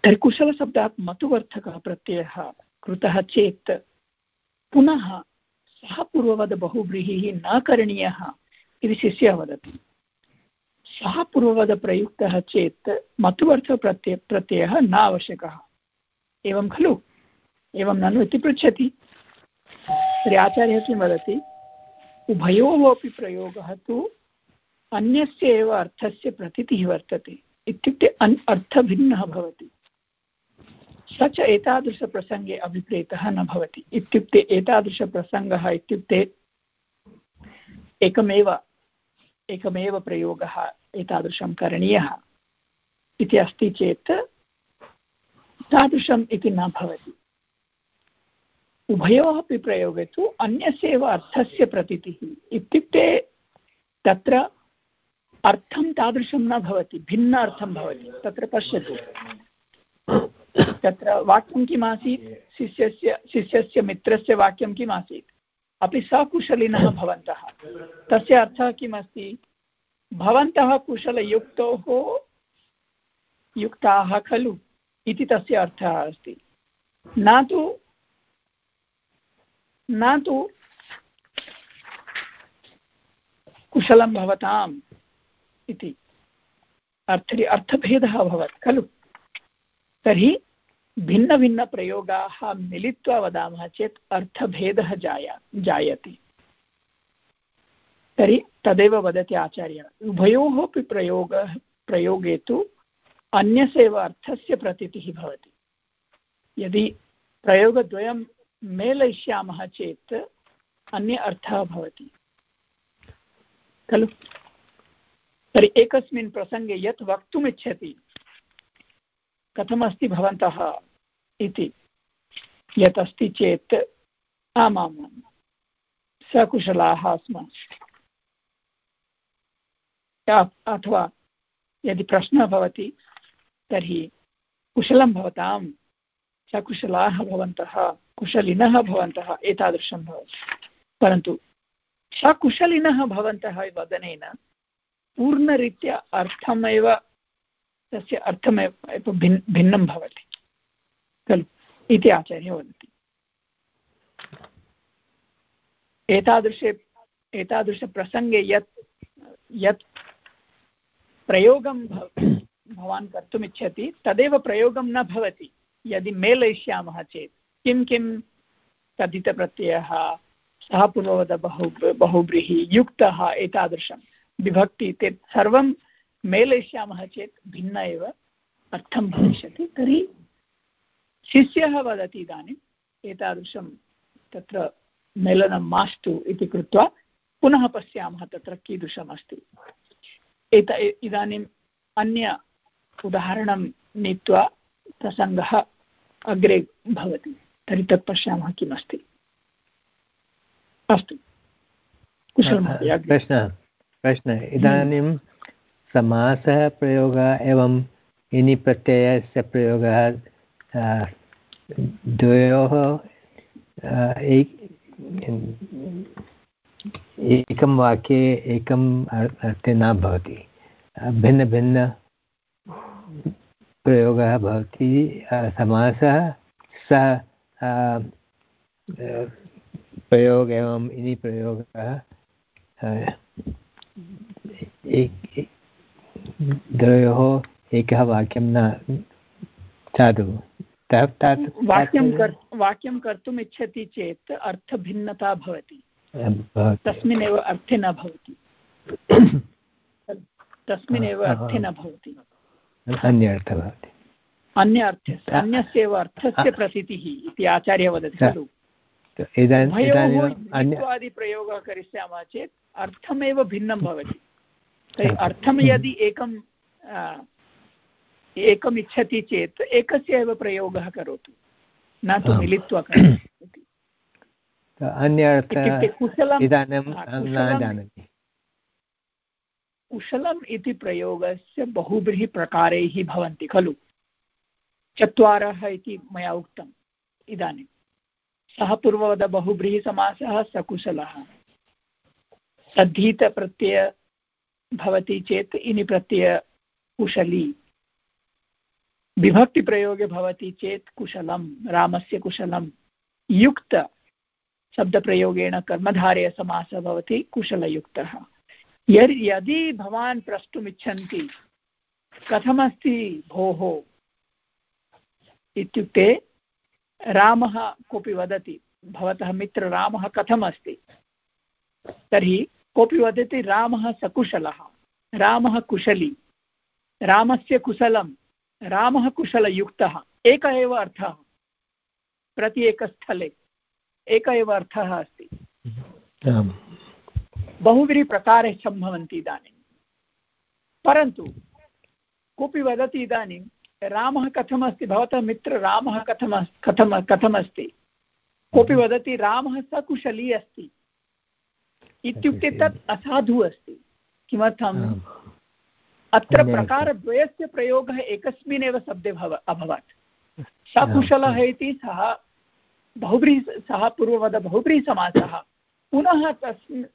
तर्हि कुशलशब्दात् मतुवर्थकः प्रत्ययः कृतः चेत् पुनः सः पूर्ववद् बहुव्रीहिः न करणीयः इति शिष्यः वदति। सः पूर्ववदप्रयुक्तः चेत् मतुवर्थप्रत्यय प्रत्ययः न आवश्यकः एवं खलु? एवं ननु इति पृच्छति। तर्हि आचार्यः किं वदति? उभयोः अपि प्रयोगः तु अन्यस्य एव अर्थस्य प्रतीतिः वर्तते। इत्युक्ते अन्, अर्थभिन्नः भवति। स च एतादृशप्रसङ्गे अभिप्रेतः न भवति। इत्युक्ते एतादृशप्रसङ्गः इत्युक्ते एकमेव एकमेव प्रयोगः एतादृशं करणीयः इति अस्ति चेत् तादृशम् इति न भवति। उभयोः अपि प्रयोगे तु अन्यस्य एव अर्थस्य प्रतीतिः। इत्युक्ते तत्र अर्थं तादृशं न भवति भिन्न अर्थं भवति, तत्र पश्यतु। तत्र वाक्यं किम् आसीत्? शिष्यस्य शिष्यस्य मित्रस्य वाक्यं किम् आसीत्? अपि सकुशलिनः भवन्तः। तस्य अर्थः किम् अस्ति? भवन्तः कुशलयुक्तोः, युक्ताः खलु इति तस्य अर्थः अस्ति। न तु न तु कुशलं भवताम्। इति। अर्थ अर्थभेदः अभवत्, खलु? तर्हि भिन्नभिन्नप्रयोगाः मिलित्वा वदामः चेत् अर्थभेदः जाया जायते। तर्हि तदेव वदति आचार्यः। उभयोः अपि प्रयोगः प्रयोगे तु अन्यस्यैव अर्थस्य प्रतीतिः भवति। यदि प्रयोगद्वयं मेलयिष्यामः चेत् अन्य अर्थः भवति। खलु? तर्हि एकस्मिन् प्रसङ्गे यत् वक्तुमिच्छति, कथमस्ति यत् चेत् आमामां सकुशलाः स्मः। अथवा यदि प्रश्नः तर्हि कुशलं सकुशलाः कुशलिनः भवति। परन्तु सकुशलिनः वदनेन पूर्णरीत्या अर्थमेव, तस्य अर्थमेव भिन्, भिन्नं भवति। खलु? इति आचार्यः वदति एतादृशे, एतादृशप्रसङ्गे यत् यत् प्रयोगं भव भवान् कर्तुमिच्छति, तदेव प्रयोगं न भवति, यदि मेलयिष्यामः चेत्। किं किं? कथितप्रत्ययः, सः पूर्ववद बहु बहुव्रीहि युक्तः एतादृशं विभक्ति ते सर्वं मेलयिष्यामः भिन्न एव अर्थं भविष्यति। तर्हि शिष्यः वदति इदानीम्, एतादृशं तत्र मेलनं मास्तु इति कृत्वा पुनः पश्यामः तत्र कीदृशमस्ति। एत इदानीम् अन्य उदाहरणं नीत्वा प्रसङ्गः अग्रे भवति। तर्हि तत् पश्यामः किमस्ति। अस्तु। प्रश्नः इदानीं समासः प्रयोगः एवम् इनि प्रत्ययस्य प्रयोगः द्वयोः एकं वाक्ये एकम् अर्थे न भवति। भिन्नभिन्न प्रयोगः भवति समासः सः प्रयोग एवम् इति प्रयोगः द्वयोः एकः वाक्यं न साधु वाक्यं कर् वाक्यं कर्तुम् इच्छति चेत् अर्थभिन्नता भवति। तस्मिन्नेव अर्थे न भवति। तस्मिन्नेव अर्थे न भवति। अन्य अर्थः भवति। अन्य अर्थस्य अन्यस्यैव अर्थस्य प्रतीतिः इति आचार्यः वदति खलु? उभयोः करिष्यामः चेत् अर्थमेव भिन्नं भवति। तर्हि अर्थं यदि एकं एकम् इच्छति चेत् एकस्य एव प्रयोगः करोतु। न तु मिलित्वा करोतु। कुशलम् इति प्रयोगस्य बहुभिः प्रकारैः भवन्ति खलु। चत्वारः इति मया उक्तम्। इदानीं। सः पूर्ववद बहुव्रीहिसमासः सकुशलः सद्धीतप्रत्यय भवति चेत् इनि प्रत्यय कुशली। विभक्तिप्रयोगे भवति चेत् कुशलं रामस्य कुशलं युक्त शब्दप्रयोगेण कर्मधारयसमासः भवति कुशलयुक्तः। यदि यदि भवान् प्रष्टुमिच्छन्ति कथमस्ति भोः इत्युक्ते रामः कोऽपि वदति, भवतः मित्र रामः कथम् तर्हि कोऽपि वदति रामः सकुशलः रामः कुशली रामस्य कुशलं रामः कुशलयुक्तः एक एव अर्थः प्रति एकस्थले एक एव अर्थः अस्ति। बहुविधप्रकारे सम्भवन्ति इदानीं। परन्तु कोऽपि वदति इदानीं रामः कथमस्ति भवतः मित्र रामः कथम् कथं कथमस्ति कोऽपि वदति रामः सकुशली अस्ति। इत्युक्ते तत् असाधु अस्ति। किमर्थम्? अत्र प्रकारद्वयस्य प्रयोगः एकस्मिन्नेव शब्दे भव अभवत्। सकुशलः इति सः बहुव्रीहि सः पूर्ववद बहुव्रीहिसमासः पुनः तस्मिन्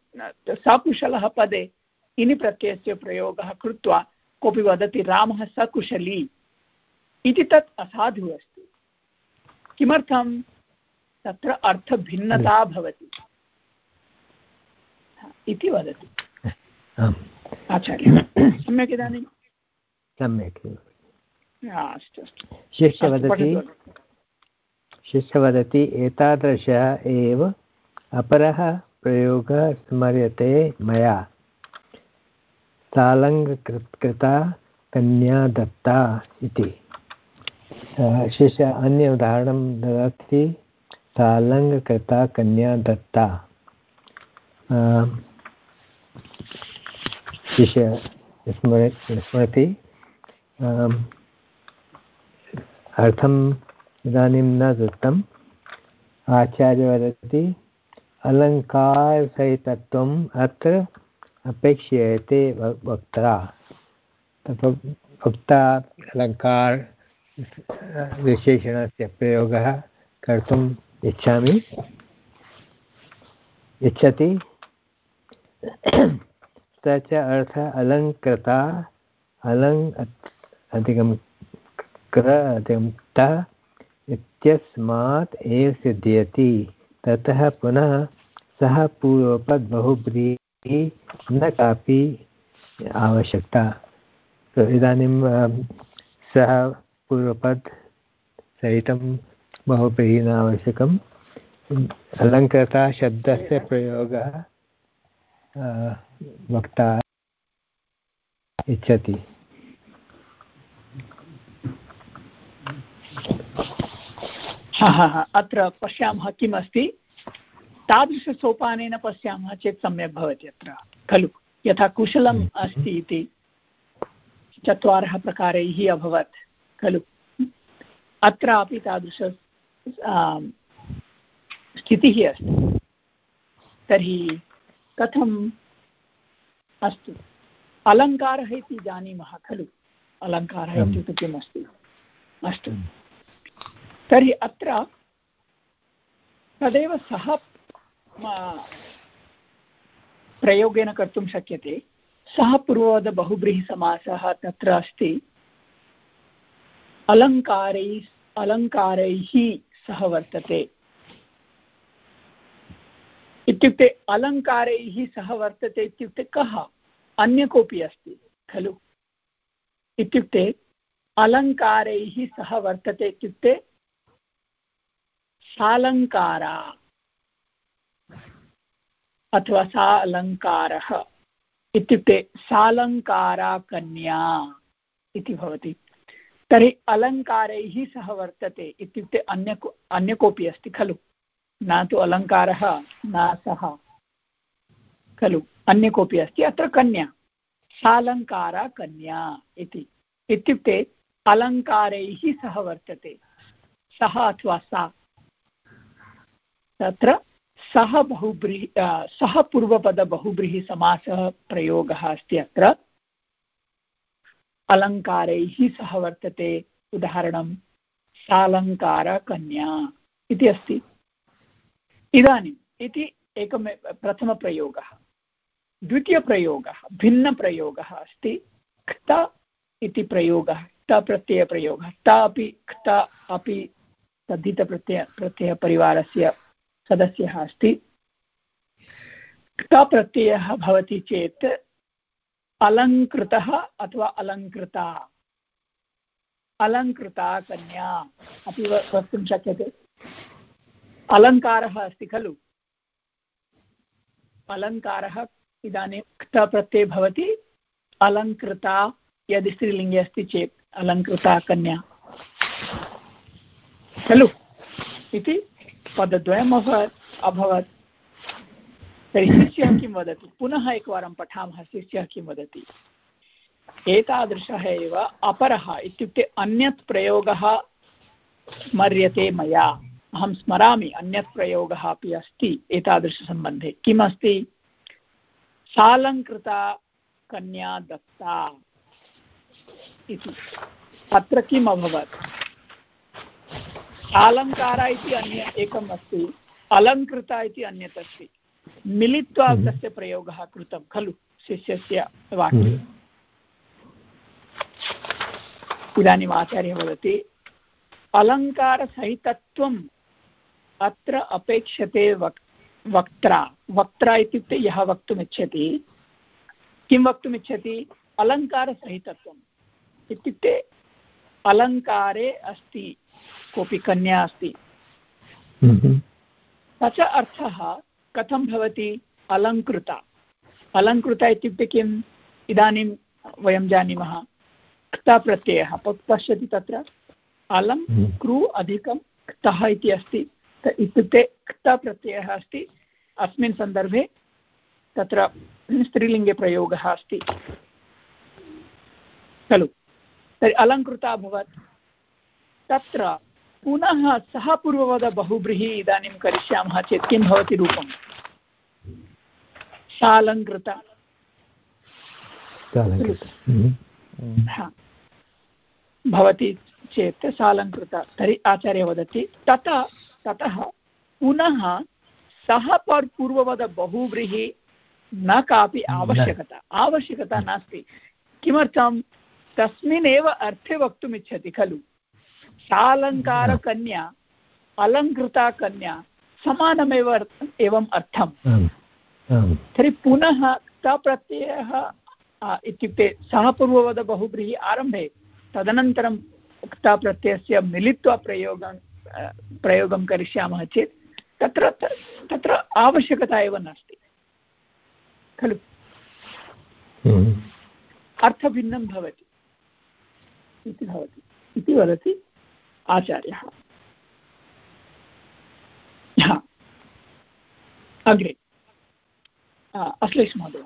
सकुशलः पदे इनि प्रत्ययस्य प्रयोगः कृत्वा कोऽपि वदति रामः सकुशली इति तत् असाधुः अस्ति। किमर्थं तत्र अर्थभिन्नता भवति। इति वदति। आचार्य *coughs* सम्यक् इदानीं? सम्यक्। अस्तु शिष्य वदति। शिष्य वदति एतादृश एव अपरः प्रयोगः स्मर्यते मया। सालङ्कृता कन्या दत्ता इति। शिष्य अन्य उदाहरणं ददाति। सालङ्कृता कन्या दत्ता। शिष्य स्मरति अर्थम् इदानीं न दत्तम्। आचार्य वदति अलङ्कारसहितत्वम् अत्र अपेक्ष्यते वक्ता। वक्ता, अलङ्कार, विशेषणस्य प्रयोगः कर्तुम् इच्छामि। इच्छति। स अर्थ अलङ्कृता, अलङ् अधिकं क्र अधिकं त इत्यस्मात् एव सिद्ध्यति। ततः पुनः सः पूर्वपद् बहुब्रीः न कापि आवश्यकता। तो इदानीं सः पूर्वपद् सहितं बहुब्रीः न आवश्यकम् अलङ्कृता शब्दस्य प्रयोगः वक्ता इच्छति। अत्र पश्यामः किम् अस्ति तादृशसोपानेन पश्यामः चेत् सम्यक् भवति अत्र खलु? यथा कुशलम् अस्ति इति चत्वारः प्रकारैः अभवत् खलु? अत्रापि तादृश स्थितिः अस्ति। तर्हि कथम् अस्तु। अलङ्कारः इति जानीमः खलु। अलङ्कारः इत्युक्ते किम् अस्ति। अस्तु तर्हि अत्र तदेव सः प्रयोगेन कर्तुं शक्यते। सः पूर्ववद बहुव्रीहिसमासः तत्र अस्ति। अलङ्कारैः अलङ्कारैः सह वर्तते। इत्युक्ते अलङ्कारैः सह वर्तते इत्युक्ते कः? अन्य कोऽपि अस्ति, खलु? इत्युक्ते अलङ्कारैः सह वर्तते इत्युक्ते सालङ्कारा अथवा सा अलङ्कारः इत्युक्ते सालङ्कारा कन्या इति भवति। तर्हि अलङ्कारैः सह वर्तते इत्युक्ते अन्य अन्य कोऽपि अस्ति, खलु? न तु अलङ्कारः, न सः। खलु, अन्य कोऽपि अस्ति? अत्र कन्या। सालङ्कारा कन्या इति। इत्युक्ते अलङ्कारैः सह वर्तते। सः अथवा सा। तत्र सः बहुब्रीहि सः पूर्वपदबहुव्रीहिसमासः प्रयोगः अस्ति अत्र। अलङ्कारैः सह वर्तते। उदाहरणं सालङ्कारकन्या इति अस्ति। इदानीम् इति एकमे प्रथमप्रयोगः। द्वितीयप्रयोगः, भिन्नप्रयोगः अस्ति। क्त इति प्रयोगः, क्त प्रत्ययप्रयोगः। क्त अपि क्त अपि तद्धितप्रत्यय प्रत्ययपरिवारस्य सदस्यः अस्ति। क्त भवति चेत् अलङ्कृतः अथवा अलङ्कृता। अलङ्कृता कन्या अपि वक्तुं शक्यते। अलङ्कारः अस्ति खलु? अलङ्कारः इदानीं क्त भवति, अलङ्कृता यदि स्त्रीलिङ्गे अस्ति चेत्, अलङ्कृता कन्या। खलु? इति पदद्वयम् अभवत् तर्हि शिष्यः किं वदति? पुनः एकवारं पठामः, शिष्यः किं वदति? एतादृशः एव अपरः इत्युक्ते अन्यत् प्रयोगः स्मर्यते मया। अहं स्मरामि अन्यत् प्रयोगः अपि अस्ति एतादृशसम्बन्धे। किम् अस्ति सालङ्कृता कन्या दत्ता इति। अत्र किम् अभवत्? अलङ्कार इति अन्य एकम् अस्ति अलङ्कृता इति अन्यत् अस्ति। मिलित्वा हम्म। तस्य प्रयोगः कृतं खलु शिष्यस्य वाक्ये। इदानीम् आचार्यः वदति अलङ्कारसहितत्वम् अत्र अपेक्षते वक् वक्त्रा। वक्त्रा इत्युक्ते यः वक्तुमिच्छति। किं वक्तुमिच्छति? अलङ्कारसहितत्वम्। इत्युक्ते अलङ्कारे अस्ति कोऽपि कन्या अस्ति। स च अर्थः कथं भवति? अलङ्कृता। अलङ्कृता इत्युक्ते किम्? इदानीं वयं जानीमः। क्तप्रत्ययः। पश्यति तत्र। अलं हम्म। अधिकं क्तः इति अस्ति। इत्युक्ते क्तप्रत्ययः अस्ति। अस्मिन् सन्दर्भे तत्र स्त्रीलिङ्गे प्रयोगः अस्ति। खलु? तर्हि अलङ्कृता अभवत्। तत्र पुनः सः पूर्ववद बहुव्रीहि इदानीं करिष्यामः चेत् किं भवति रूपं सालङ्कृता। हम्म। हा। भवति चेत् सालङ्कृता। तर्हि आचार्य वदति ततः ततः पुनः सः पर् पूर्ववद बहुव्रीहि न कापि आवश्यकता। आवश्यकता नास्ति। किमर्थं? तस्मिन्नेव अर्थे वक्तुमिच्छति खलु। सालङ्कारकन्या अलङ्कृता कन्या समानमेव एवम् अर्थम्। तर्हि पुनः तप्रत्ययः इत्युक्ते सः पूर्ववद बहुव्रीहि आरम्भे तदनन्तरं क्ताप्रत्ययस्य मिलित्वा प्रयोगं प्रयोगं करिष्यामः चेत् तत्र तत्र आवश्यकता एव नास्ति। खलु? हम्म। अर्थभिन्नं भवति। इति भवति। इति वदति आचार्यः। हा। अग्रे। अश्लेष महोदय।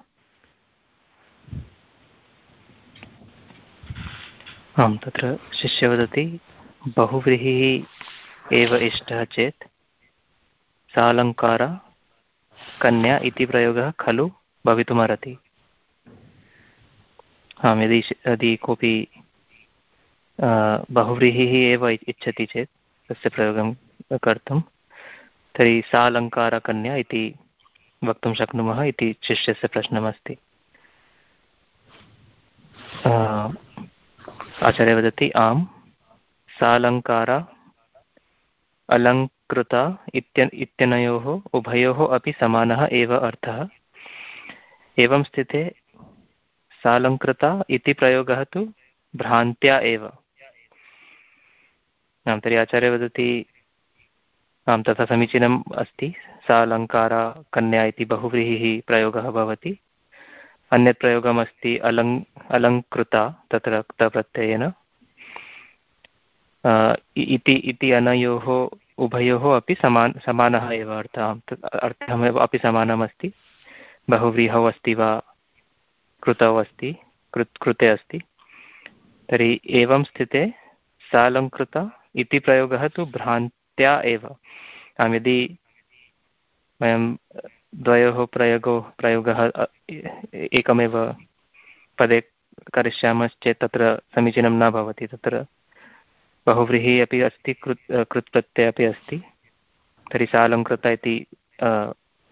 आं तत्र शिष्य वदति बहुव्रीहिः एव इष्टः चेत् सालङ्कार कन्या इति प्रयोगः खलु भवितुमर्हति। आम्, यदि यदि कोऽपि बहुव्रीहिः एव इच्छति चेत् तस्य प्रयोगं कर्तुं, तर्हि सालङ्कारकन्या इति वक्तुं शक्नुमः इति शिष्यस्य प्रश्नमस्ति। आचार्य वदति, आम्, सालङ्कार अलङ्कृता इत्य, इत्यनयोः उभयोः अपि समानः एव अर्थः। एवं स्थिते सालङ्कृता इति प्रयोगः तु भ्रान्त्या एव। आं तर्हि आचार्य वदति आं तथा समीचीनम् अस्ति। सालङ्कारा कन्या इति बहुव्रीहिः प्रयोगः भवति। अन्यत् प्रयोगमस्ति अलङ्, अलङ्कृता तत्र क्तप्रत्ययेन इति इति अनयोः, उभयोः अपि समान, समानः एव अर्थः। अर्थमेव अपि समानमस्ति। बहुव्रीहौ अस्ति वा? कृतौ अस्ति? कृत्, कृते अस्ति? तर्हि एवं स्थिते सालङ्कृता इति प्रयोगः तु भ्रान्त्या एव। यदि वयं द्वयोः प्रयोगो, प्रयोगः एकमेव पदे करिष्यामश्चेत् तत्र समीचीनं न भवति। तत्र बहुव्रीहिः अपि अस्ति कृत् कृत्प्रत्ययः अपि अस्ति। तर्हि सालङ्कृत इति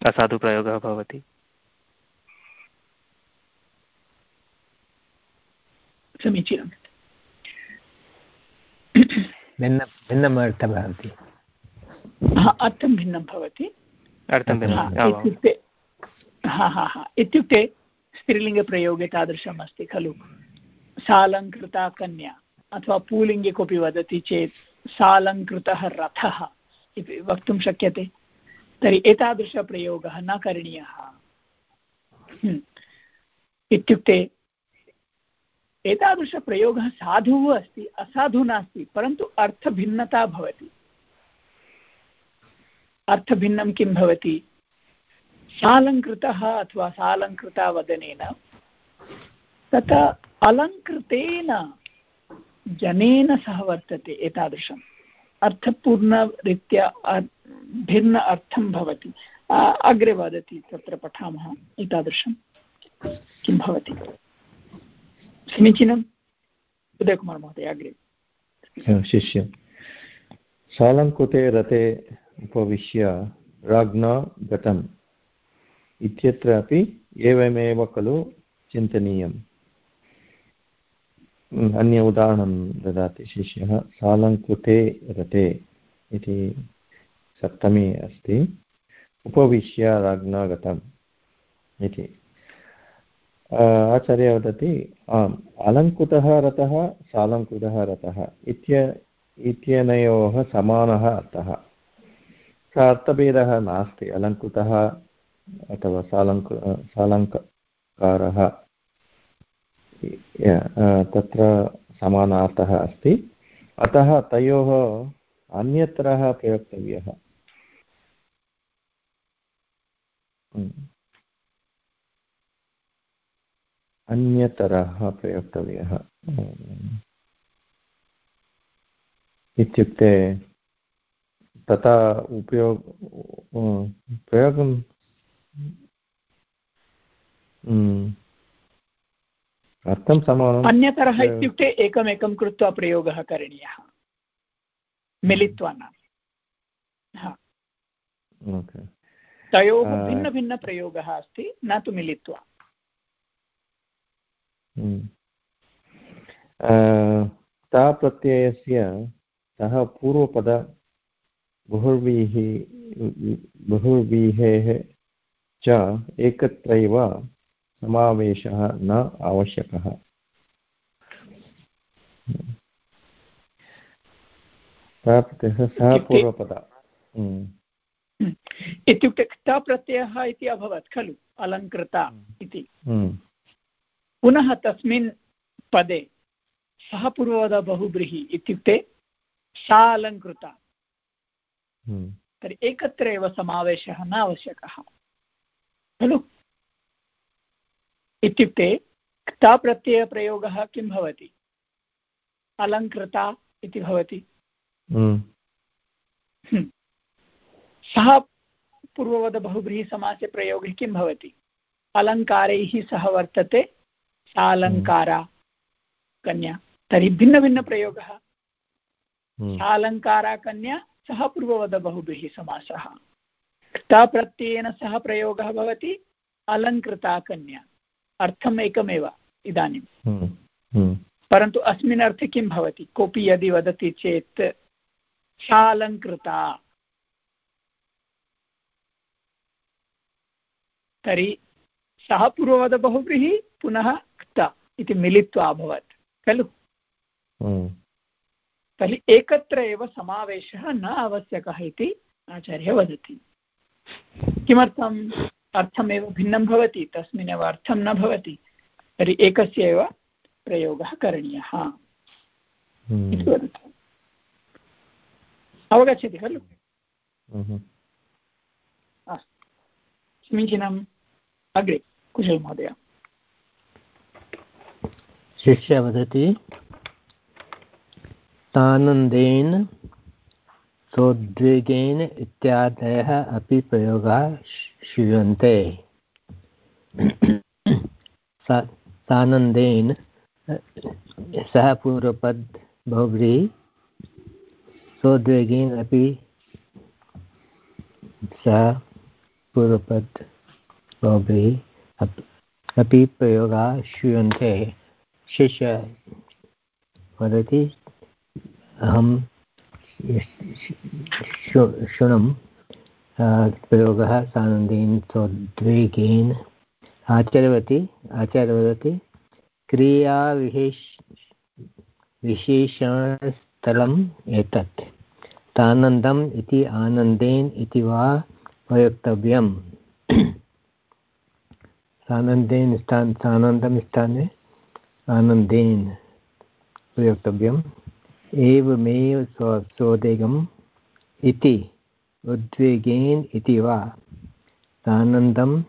असाधुप्रयोगः भवति। समीचीनं। भिन्न भिन्नम् अर्थः भवति। अर्थं भिन्नं भवति अर्थं इत्युक्ते हा हा हा इत्युक्ते स्त्रीलिङ्गप्रयोगे तादृशम् अस्ति खलु सालङ्कृता कन्या। अथवा पुल्लिङ्गे कोऽपि वदति चेत् सालङ्कृतः रथः इति वक्तुं शक्यते। तर्हि एतादृशप्रयोगः न करणीयः। हम्म। इत्युक्ते एतादृशप्रयोगः साधुः अस्ति, असाधुः नास्ति, परन्तु अर्थभिन्नता भवति। अर्थभिन्नं किं भवति? सालङ्कृतः अथवा सालङ्कृतावदनेन तथा अलङ्कृतेन जनेन सह वर्तते एतादृशम्। अर्थपूर्णरीत्या भिन्न अर्थं भवति। अग्रे वदति तत्र पठामः एतादृशं। किं भवति? समीचीनम् उदयकुमार् महोदय, अग्रे। शिष्य। शालङ्कुते रथे उपविश्य राज्ञा गतम् इत्यत्र अपि एवमेव खलु चिन्तनीयम्। अन्य उदाहरणं ददाति शिष्यः सालङ्कृते रते? इति सप्तमी अस्ति। उपविश्य राज्ञा इति। आचार्य वदति, आम् अलङ्कृतः रथः सालङ्कृतः रथः इत्य, इत्यनयोः समानः अर्थः। अर्थभेदः नास्ति। अलङ्कृतः अथवा सालङ्क सालङ्कारः? तत्र समानार्थः अस्ति। अतः तयोः अन्यत्रः प्रयोक्तव्यः। अन्यतरः प्रयोक्तव्यः। इत्युक्ते तथा उपयोग प्रयोगं अर्थं समानम्। अन्यतरः इत्युक्ते एकमेकं कृत्वा प्रयोगः करणीयः। मिलित्वा न। तयोः भिन्नभिन्नप्रयोगः अस्ति न तु मिलित्वा। ता प्रत्ययस्य सः पूर्वपद बहुर्वीः बहुर्वीहेः च एकत्रैव समावेशः न आवश्यकः। सः पूर्वपद। हम्म। इत्युक्ते क्तप्रत्ययः इति अभवत् खलु अलङ्कृता हम्म। इति। हम्म। पुनः तस्मिन् पदे सः पूर्ववद बहुब्रीहि इत्युक्ते सा अलङ्कृता। तर्हि एकत्र एव समावेशः न आवश्यकः। खलु? इत्युक्ते क्ताप्रत्ययप्रयोगः किं भवति? अलङ्कृता इति भवति। हम्म। हम्म। सः पूर्ववदबहुव्रीहिसमासे प्रयोगे किं भवति? अलङ्कारैः सह वर्तते सा अलङ्कारा कन्या। तर्हि भिन्नभिन्नप्रयोगः। हम्म। सा अलङ्कारा कन्या सः पूर्ववदबहुभिः समासः क्ताप्रत्ययेन सह प्रयोगः भवति अलङ्कृता कन्या अर्थम् एकमेव इदानीं। हम्म, हम्म। परन्तु अस्मिन् अर्थे किं भवति? कोऽपि यदि वदति चेत् शालङ्कृता। तर्हि सः पूर्ववदबहुव्रीः पुनः क्त इति मिलित्वा अभवत् खलु? हम्म। तर्हि एकत्र एव समावेशः न आवश्यकः इति आचार्यः वदति। किमर्थम्? अर्थमेव भिन्नं भवति तस्मिन्नेव अर्थं न भवति। तर्हि एकस्य एव प्रयोगः करणीयः। हम्म। इति वदति अवगच्छति खलु? हम्म। अस्तु। समीचीनम्। अग्रे कुशल महोदय। शिष्य वदति तानन्देन सोद्वेगेन इत्यादयः अपि प्रयोगाः श्रूयन्ते। सानन्देन, सः पूर्वपद् बहुव्रीः सोद्वेगेन अपि सः पूर्वपद् बहुव्रीः अपि प्रयोगाः श्रूयन्ते। शिष्य, वदति, अहं शृणुं प्रयोगः सानन्देन त्वद्वेगेन आचरवति आचार्य वदति क्रियाविशेष, विशेषणस्थलम् एतत्। तानन्दम् इति आनन्देन इति वा प्रयोक्तव्यम् सानन्देन स्थान सानन्दं स्थाने आनन्देन प्रयोक्तव्यम् एवमेव स्व स्वोदेगम् इति उद्वेगेन इति वा। सानन्दम्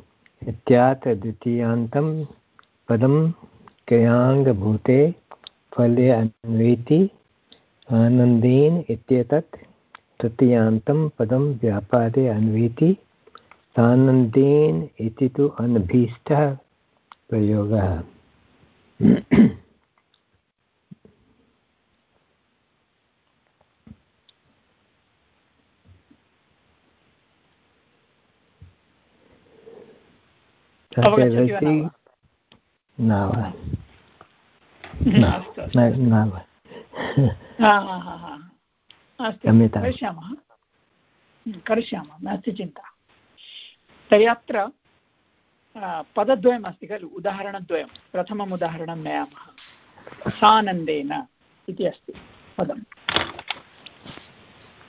इत्यात्र द्वितीयान्तं पदं क्रियाङ्गभूते फले अन्वेति आनन्देन इत्येतत् तृतीयान्तं पदं व्यापारे अन्वेति सानन्देन इति तु अनभीष्टः प्रयोगः। वा न वा न वा अस्तु क्षम्यतां। करिष्यामः नास्ति चिन्ता तर्हि अत्र आ, पदद्वयम् अस्ति खलु उदाहरणद्वयं प्रथमम् उदाहरणं नयामः सानन्देन इति अस्ति पदं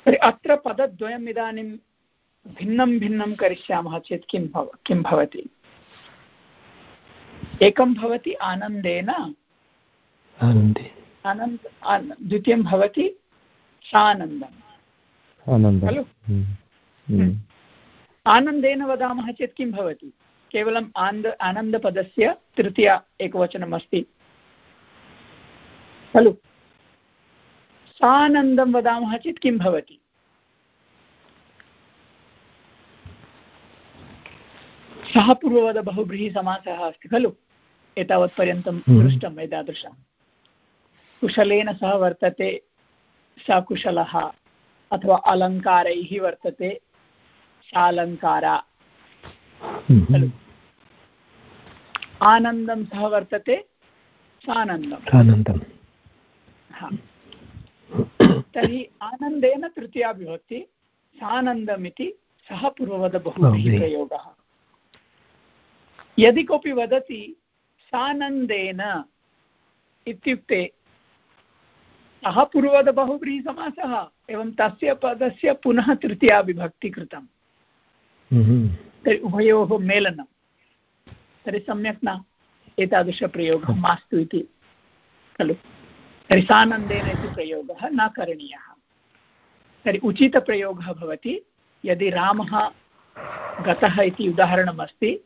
तर्हि अत्र पदद्वयम् इदानीं भिन्नं भिन्नं करिष्यामः चेत् किं भव किं भवति एकं भवति आनन्देन। आनन्दे। आनन्द आन्- द्वितीयं भवति सानन्दम्। खलु? हम्म, हम्म। आनन्देन वदामः चेत् किं भवति? केवलम् आन्द आनन्दपदस्य तृतीया एकवचनम् अस्ति। खलु? सानन्दं वदामः चेत् किं भवति? सः पूर्ववद बहुव्रीहिसमासः अस्ति खलु? एतावत्पर्यन्तं हम्म। दृष्टम् एतादृशं कुशलेन सह वर्तते स कुशलः अथवा अलङ्कारैः वर्तते सालङ्कारा खलु। आनन्दं सह वर्तते सानन्दम् हा। तर्हि आनन्देन तृतीया विभक्ति सानन्दमिति सः पूर्ववद बहुव्रीहि। प्रयोगः। यदि कोऽपि वदति सानन्देन इत्युक्ते सः पूर्ववद बहुव्रीहिसमासः एवं तस्य पदस्य पुनः तृतीया विभक्ति कृतम् हम्म। तर्हि उभयोः मेलनं। तर्हि सम्यक् न एतादृशप्रयोगः मास्तु इति खलु? तर्हि सानन्देन इति प्रयोगः न करणीयः। तर्हि उचितप्रयोगः भवति। यदि रामः गतः इति उदाहरणमस्ति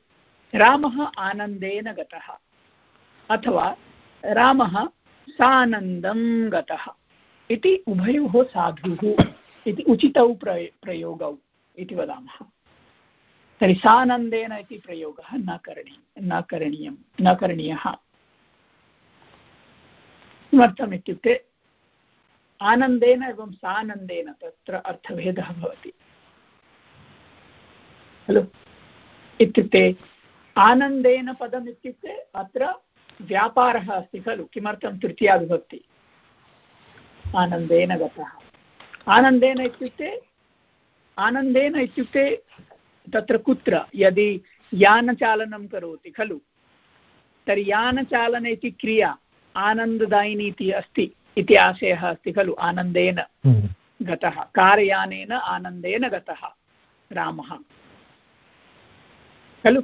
रामः आनन्देन गतः। अथवा रामः सानन्दं गतः इति उभयोः साधुः इति उचितौ प्रय प्रयोगौ इति वदामः। तर्हि सानन्देन इति प्रयोगः न करणीयः, न करणीयं, न करणीयः। किमर्थम् इत्युक्ते आनन्देन एवं सानन्देन तत्र अर्थभेदः भवति। खलु? इत्युक्ते आनन्देन पदम् इत्युक्ते अत्र व्यापारः अस्ति खलु किमर्थं तृतीया विभक्ति? आनन्देन गतः। आनन्देन इत्युक्ते आनन्देन इत्युक्ते तत्र कुत्र? यदि यानचालनं करोति खलु तर्हि यानचालने इति क्रिया आनन्ददायिनी इति अस्ति इति आशयः अस्ति खलु आनन्देन हम्म। गतः कारयानेन आनन्देन गतः रामः। खलु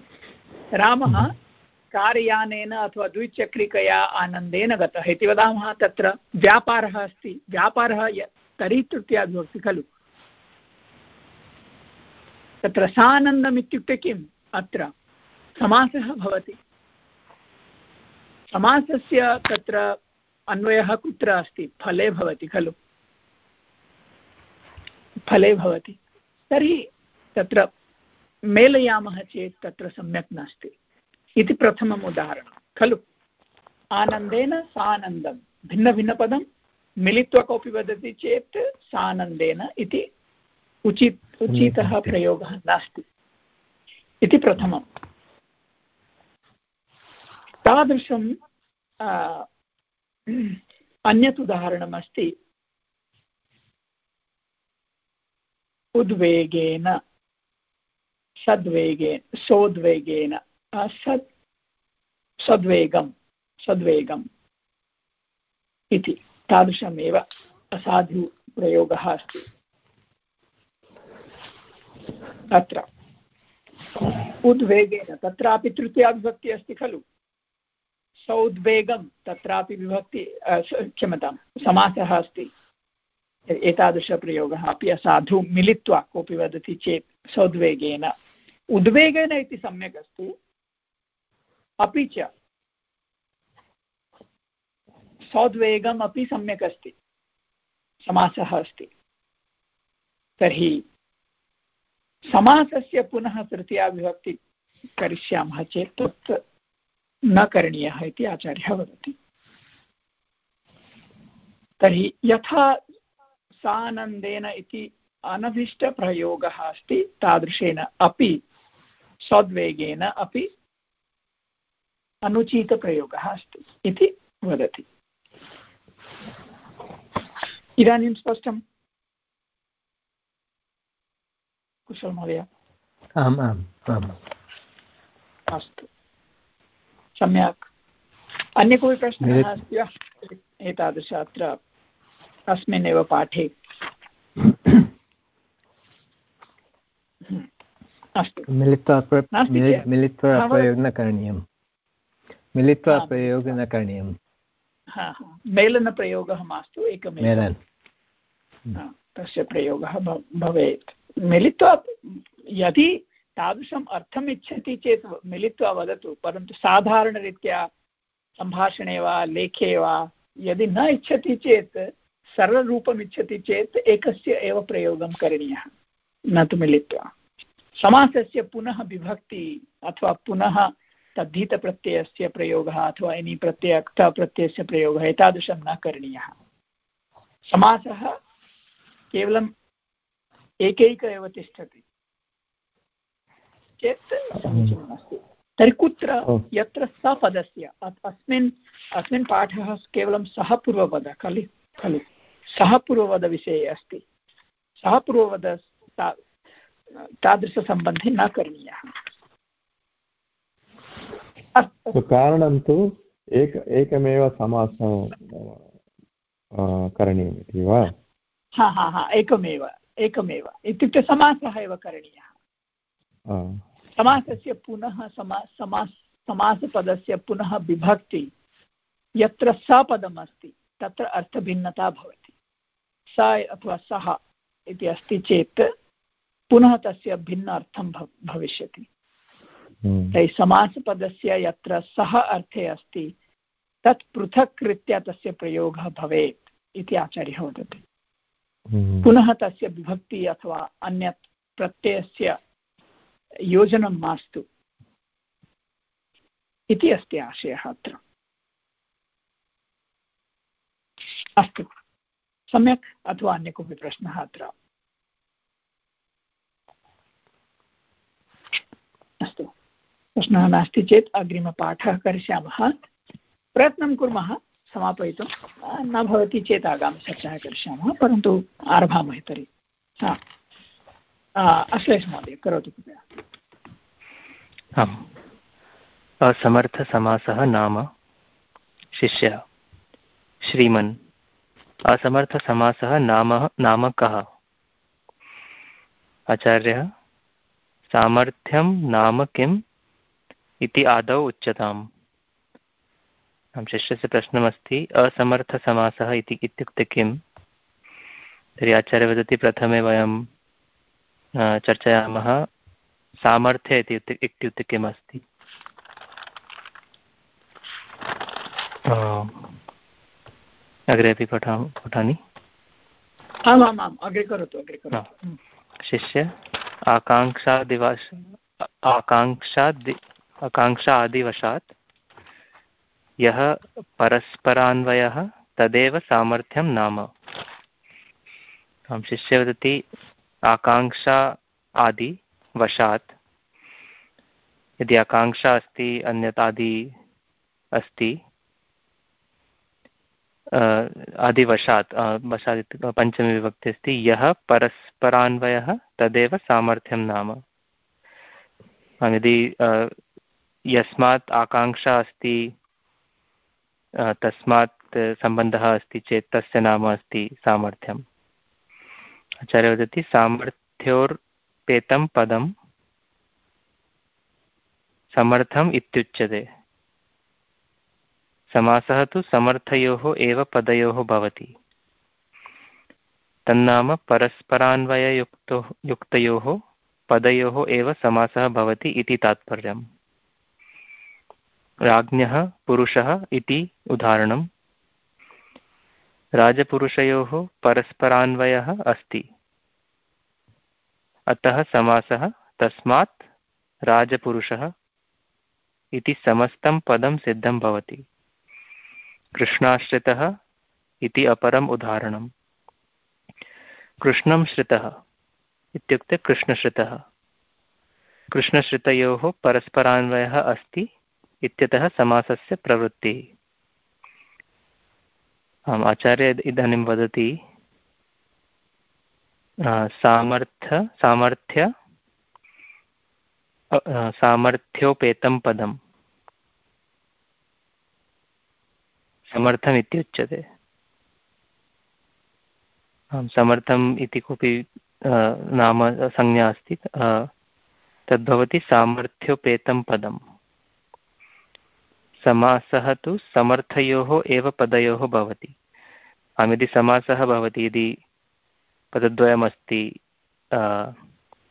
रामः कारयानेन अथवा द्विचक्रिकया आनन्देन गतः इति वदामः तत्र। व्यापारः अस्ति। व्यापारः तर्हि तृतीया विभक्ति खलु। तत्र सानन्दम् इत्युक्ते किम्? अत्र समासः भवति। समासस्य तत्र अन्वयः कुत्र अस्ति? फले भवति खलु। फले भवति। तर्हि तत्र मेलयामः चेत् तत्र सम्यक् नास्ति। इति प्रथमम् उदाहरणं खलु? आनन्देन सानन्दं भिन्नभिन्नपदं मिलित्वा कोऽपि वदति चेत् सानन्देन इति उचित उचितः प्रयोगः नास्ति। इति प्रथमम्। तादृशं अन्यत् उदाहरणमस्ति उद्वेगेन सद्वेगेन सोद्वेगेन। सद्, सद्वेगं सद्वेगम् इति तादृशमेव असाधुप्रयोगः अस्ति। अत्र उद्वेगेन तत्रापि तृतीया विभक्तिः अस्ति खलु। सौद्वेगं तत्रापि विभक्ति क्षम्यतां, समासः अस्ति। एतादृशप्रयोगः अपि असाधु मिलित्वा कोऽपि वदति चेत् सौद्वेगेन। उद्वेगेन इति सम्यक् अस्ति अपि च सौद्वेगम् अपि सम्यक् अस्ति। समासः अस्ति। तर्हि समासस्य पुनः तृतीया विभक्ति करिष्यामः चेत् तत् न करणीयः इति आचार्यः वदति। तर्हि यथा सानन्देन इति अनभिष्टप्रयोगः अस्ति, तादृशेन अपि सद्वेगेन अपि अनुचितप्रयोगः अस्ति इति वदति। इदानीं स्पष्टम्? कुशल महोदय? आम् आम् आम्। अस्तु। सम्यक्। अन्य कोऽपि प्रश्नः अस्ति वा? एतादृश अत्र अस्मिन्नेव पाठे। *coughs* अस्तु। मिलित्वा मिलित्वा प्रयोगः न करणीयं मिलित्वा प्रयोगः न करणीयं मेलनप्रयोगः मास्तु एकमेव। तस्य प्रयोगः भवेत्। मिलित्वा यदि तादृशम् अर्थम् इच्छति चेत् मिलित्वा वदतु परन्तु साधारणरीत्या सम्भाषणे वा लेखे वा यदि न इच्छति चेत् सरलरूपम् इच्छति चेत् एकस्य एव प्रयोगं करणीयः न तु मिलित्वा। समासस्य पुनः विभक्ति अथवा पुनः तद्धितप्रत्ययस्य प्रयोगः अथवा इनि प्रत्यय क्तप्रत्ययस्य प्रयोगः एतादृशं न करणीयः। समासः केवलम् एकैक एव तिष्ठति। चेत् समीचीनमस्ति तर्हि कुत्र यत्र सपदस्य अस्मिन् अस्मिन् पाठः केवलं सः पूर्वपदः खलु खलु। सः पूर्वपदविषये अस्ति। सः पूर्वपद तादृशसम्बन्धे न करणीयः। कारणं तु एक एकमेव समासं करणीयम् इति वा? हा हा हा एकमेव एकमेव। इत्युक्ते समासः एव करणीयः। समासस्य पुनः समा समास समासपदस्य पुनः विभक्ति यत्र सपदम् अस्ति तत्र अर्थभिन्नता भवति। स अथवा सः इति अस्ति चेत् पुनः तस्य भिन्न अर्थं भविष्यति। तर्हि समासपदस्य यत्र सः अर्थे अस्ति तत् पृथक् रीत्या तस्य प्रयोगः भवेत् इति आचार्यः वदति। हम्म। पुनः तस्य विभक्ति अथवा अन्यत् प्रत्ययस्य योजनं मास्तु इति अस्ति आशयः अत्र। अस्तु सम्यक् अथवा अन्य कोऽपि प्रश्नः अत्र? अस्तु। प्रश्नः नास्ति चेत् अग्रिमपाठः करिष्यामः। प्रयत्नं कुर्मः, समापयितुं। न भवति चेत् आगामिचर्चाः करिष्यामः, परन्तु आरभामहे तर्हि। हा। अश्लेष महोदय, करोतु कृपया। आम्। असमर्थसमासः नाम शिष्यः श्रीमन्। असमर्थसमासः नाम नाम कः? आचार्यः, सामर्थ्यं नाम किम्? इति आदौ उच्यताम्। शिष्यस्य प्रश्नमस्ति असमर्थसमासः इति इत्युक्ते किं तर्हि आचार्य वदति प्रथमे वयं चर्चयामः सामर्थ्य इति इत्युक्ते किम् अस्ति? अग्रे अपि पठा पठामि। आमामाम् अग्रे करोतु अग्रे करोतु। शिष्य आकाङ्क्षादिवश आकाङ्क्षादि आकाङ्क्षा आदिवशात्। यः परस्परान्वयः तदेव सामर्थ्यं नाम। शिष्य वदति आकाङ्क्षा आदिवशात्। यदि आकाङ्क्षा अस्ति, अन्यत् आदि अस्ति आदिवशात् वशात् पञ्चमी विभक्ति अस्ति, यः परस्परान्वयः तदेव सामर्थ्यं नाम। यदि यस्मात् आकाङ्क्षा अस्ति तस्मात् सम्बन्धः अस्ति चेत् तस्य नाम अस्ति सामर्थ्यम्। आचार्य वदति, सामर्थ्योर्पेतं पदं समर्थम् इत्युच्यते। समासः तु समर्थयोः एव पदयोः भवति। तन्नाम परस्परान्वययुक्तो, युक्तयोः पदयोः एव समासः भवति इति तात्पर्यम्। राज्ञः, पुरुषः इति उदाहरणं। राजपुरुषयोः परस्परान्वयः अस्ति। अतः समासः तस्मात् राजपुरुषः इति समस्तं पदं सिद्धं भवति। कृष्णाश्रितः इति अपरम् उदाहरणम् कृष्णं श्रितः इत्युक्ते कृष्णश्रितः। कृष्णश्रितयोः परस्परान्वयः अस्ति। इत्यतः समासस्य प्रवृत्तिः। आम्, आचार्य इदानीं वदति सामर्थ्य सामर्थ्य सामर्थ्योपेतं पदं समर्थम् इत्युच्यते। आं समर्थम् इति कोऽपि नाम संज्ञा अस्ति तद्भवति सामर्थ्योपेतं पदं समासः तु समर्थयोः एव पदयोः भवति। आम् यदि समासः भवति यदि पदद्वयमस्ति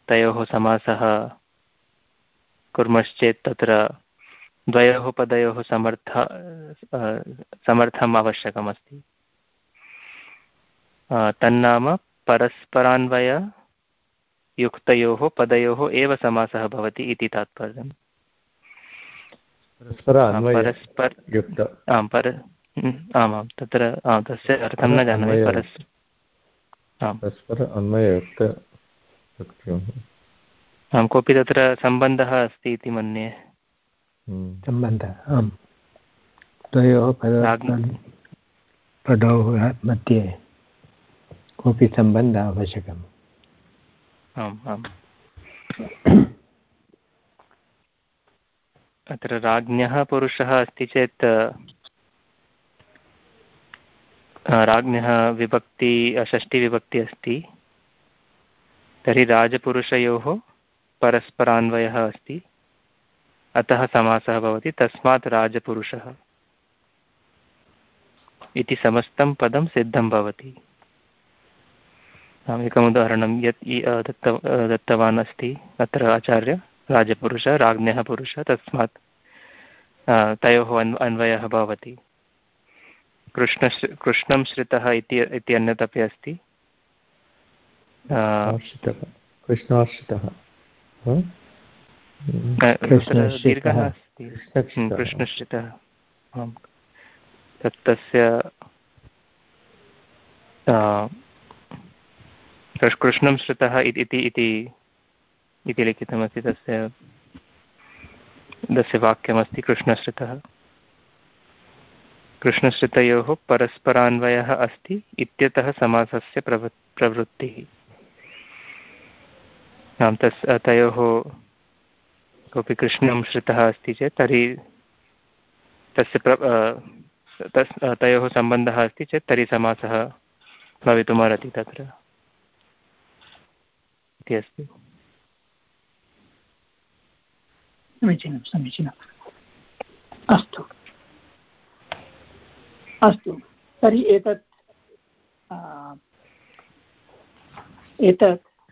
तयोः समासः कुर्मश्चेत् तत्र द्वयोः पदयोः समर्थ समर्थम् आवश्यकमस्ति। तन्नाम परस्परान्वययुक्तयोः पदयोः एव समासः भवति इति तात्पर्यम्। परस्पर आम् पर आमां तत्र तस्य अर्थं न जानामि परस् परस्पर अन्वययुक्त आं कोऽपि तत्र सम्बन्धः अस्ति इति मन्ये? हम्म। सम्बन्धः आम्। द्वयोः पदयोः मध्ये कोऽपि सम्बन्धः आवश्यकम्। आम् आम्। अत्र राज्ञः पुरुषः अस्ति चेत् राज्ञः विभक्ति, षष्टिविभक्ति अस्ति। तर्हि राजपुरुषयोः परस्परान्वयः अस्ति। अतः समासः भवति। तस्मात् राजपुरुषः। इति समस्तं पदं सिद्धं भवति। एकम् उदाहरणं यत् दत्त दत्तवान् अस्ति अत्र आचार्य। राजपुरुषः राज्ञः पुरुषः तस्मात् तयोः अन्व अन्वयः भवति। कृष्णश् कृष्णं श्रितः इति इति अन्यत् अपि अस्ति कृष्णाश्रितः दीर्घः अस्ति। कृष्णश्रितः। आम्। तत् तस्य कृष्णं श्रुतः इति इति लिखितमस्ति तस्य तस्य वाक्यमस्ति कृष्णश्रुतः। कृष्णश्रुतयोः परस्परान्वयः अस्ति, इत्यतः समासस्य प्रवृ, प्रवृत्तिः। आं तस्, तयोः कोऽपि कृष्णं श्रुतः अस्ति चेत्, तर्हि तस्य प्र तस् तयोः सम्बन्धः अस्ति चेत्, तर्हि समासः भवितुमर्हति तत्र। इति अस्ति। समीचीनं समीचीनम् अस्तु। अस्तु। तर्हि एतत् एतत्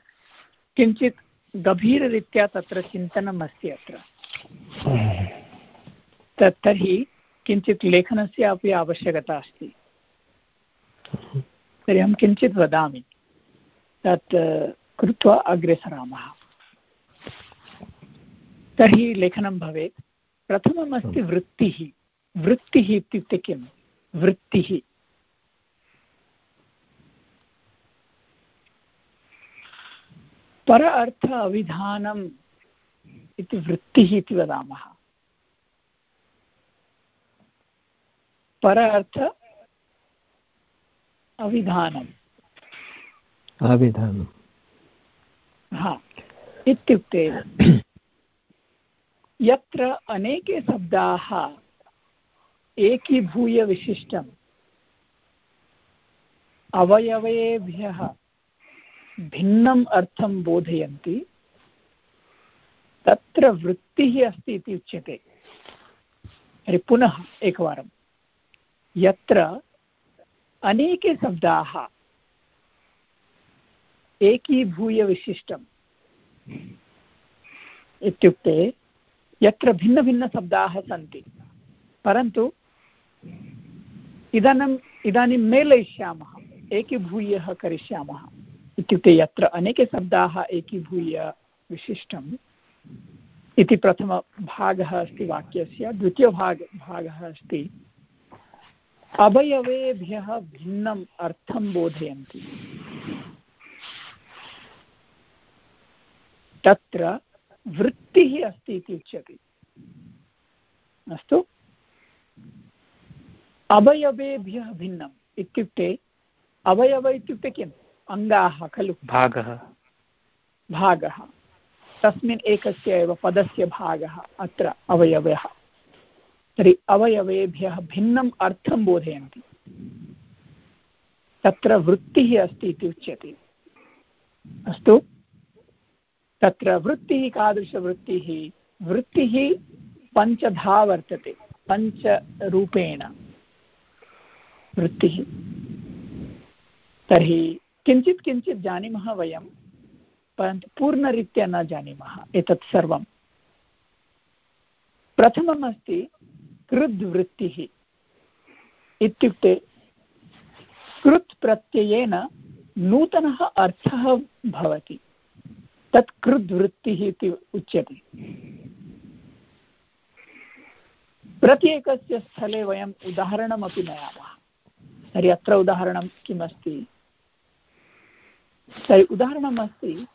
किञ्चित् गभीररीत्या तत्र चिन्तनम् अस्ति अत्र। तत् तर्हि किञ्चित् लेखनस्य अपि आवश्यकता अस्ति। तर्हि अहं किञ्चित् वदामि। तत्, कृत्वा अग्रे सरामः। तर्हि लेखनं भवेत्। प्रथममस्ति वृत्तिः। वृत्तिः इत्युक्ते किं? वृत्तिः। पर अर्थ अविधानम् इति वृत्तिः इति वदामः। पर अर्थ अविधानम्। अविधानम्। हा इत्युक्ते यत्र अनेके शब्दाः एकीभूय विशिष्टम्। अवयवेभ्यः भिन्नम् अर्थं बोधयन्ति, तत्र वृत्तिः अस्ति इति उच्यते। तर्हि पुनः एकवारं। यत्र अनेके शब्दाः एकीभूय विशिष्टम् इत्युक्ते यत्र भिन्नभिन्नशब्दाः सन्ति। परन्तु इदानीम् इदानीं मेलयिष्यामः, एकीभूयः करिष्यामः। इत्युक्ते यत्र अनेके शब्दाः एकीभूय विशिष्टम्, इति प्रथमभागः अस्ति वाक्यस्य, द्वितीयभाग, भागः अस्ति। अवयवेभ्यः भिन्नम् अर्थं बोधयन्ति। तत्र वृत्तिः अस्ति इति उच्यते। अस्तु? अवयवेभ्यः भिन्नम्। इत्युक्ते अवयव इत्युक्ते किम्? अङ्गाः खलु? भागः। भागः। तस्मिन् एकस्य एव पदस्य भागः अत्र अवयवः। तर्हि अवयवेभ्यः भिन्नम् अर्थं बोधयन्ति। तत्र वृत्तिः अस्ति इति उच्यते। अस्तु? तत्र वृत्तिः कीदृशवृत्तिः वृत्तिः पञ्चधा वर्तते, पञ्चरूपेण। वृत्तिः। तर्हि किञ्चित् किञ्चित् जानीमः वयं, परन्तु पूर्णरीत्या न जानीमः, एतत् सर्वं। प्रथमम् अस्ति कृद्वृत्तिः। इत्युक्ते कृत् प्रत्ययेन नूतनः अर्थः भवति। तत् कृद्वृत्तिः इति उच्यते। प्रत्येकस्य स्थले वयम् उदाहरणमपि नयामः। तर्हि अत्र उदाहरणं किमस्ति? तर्हि उदाहरणम् अस्ति,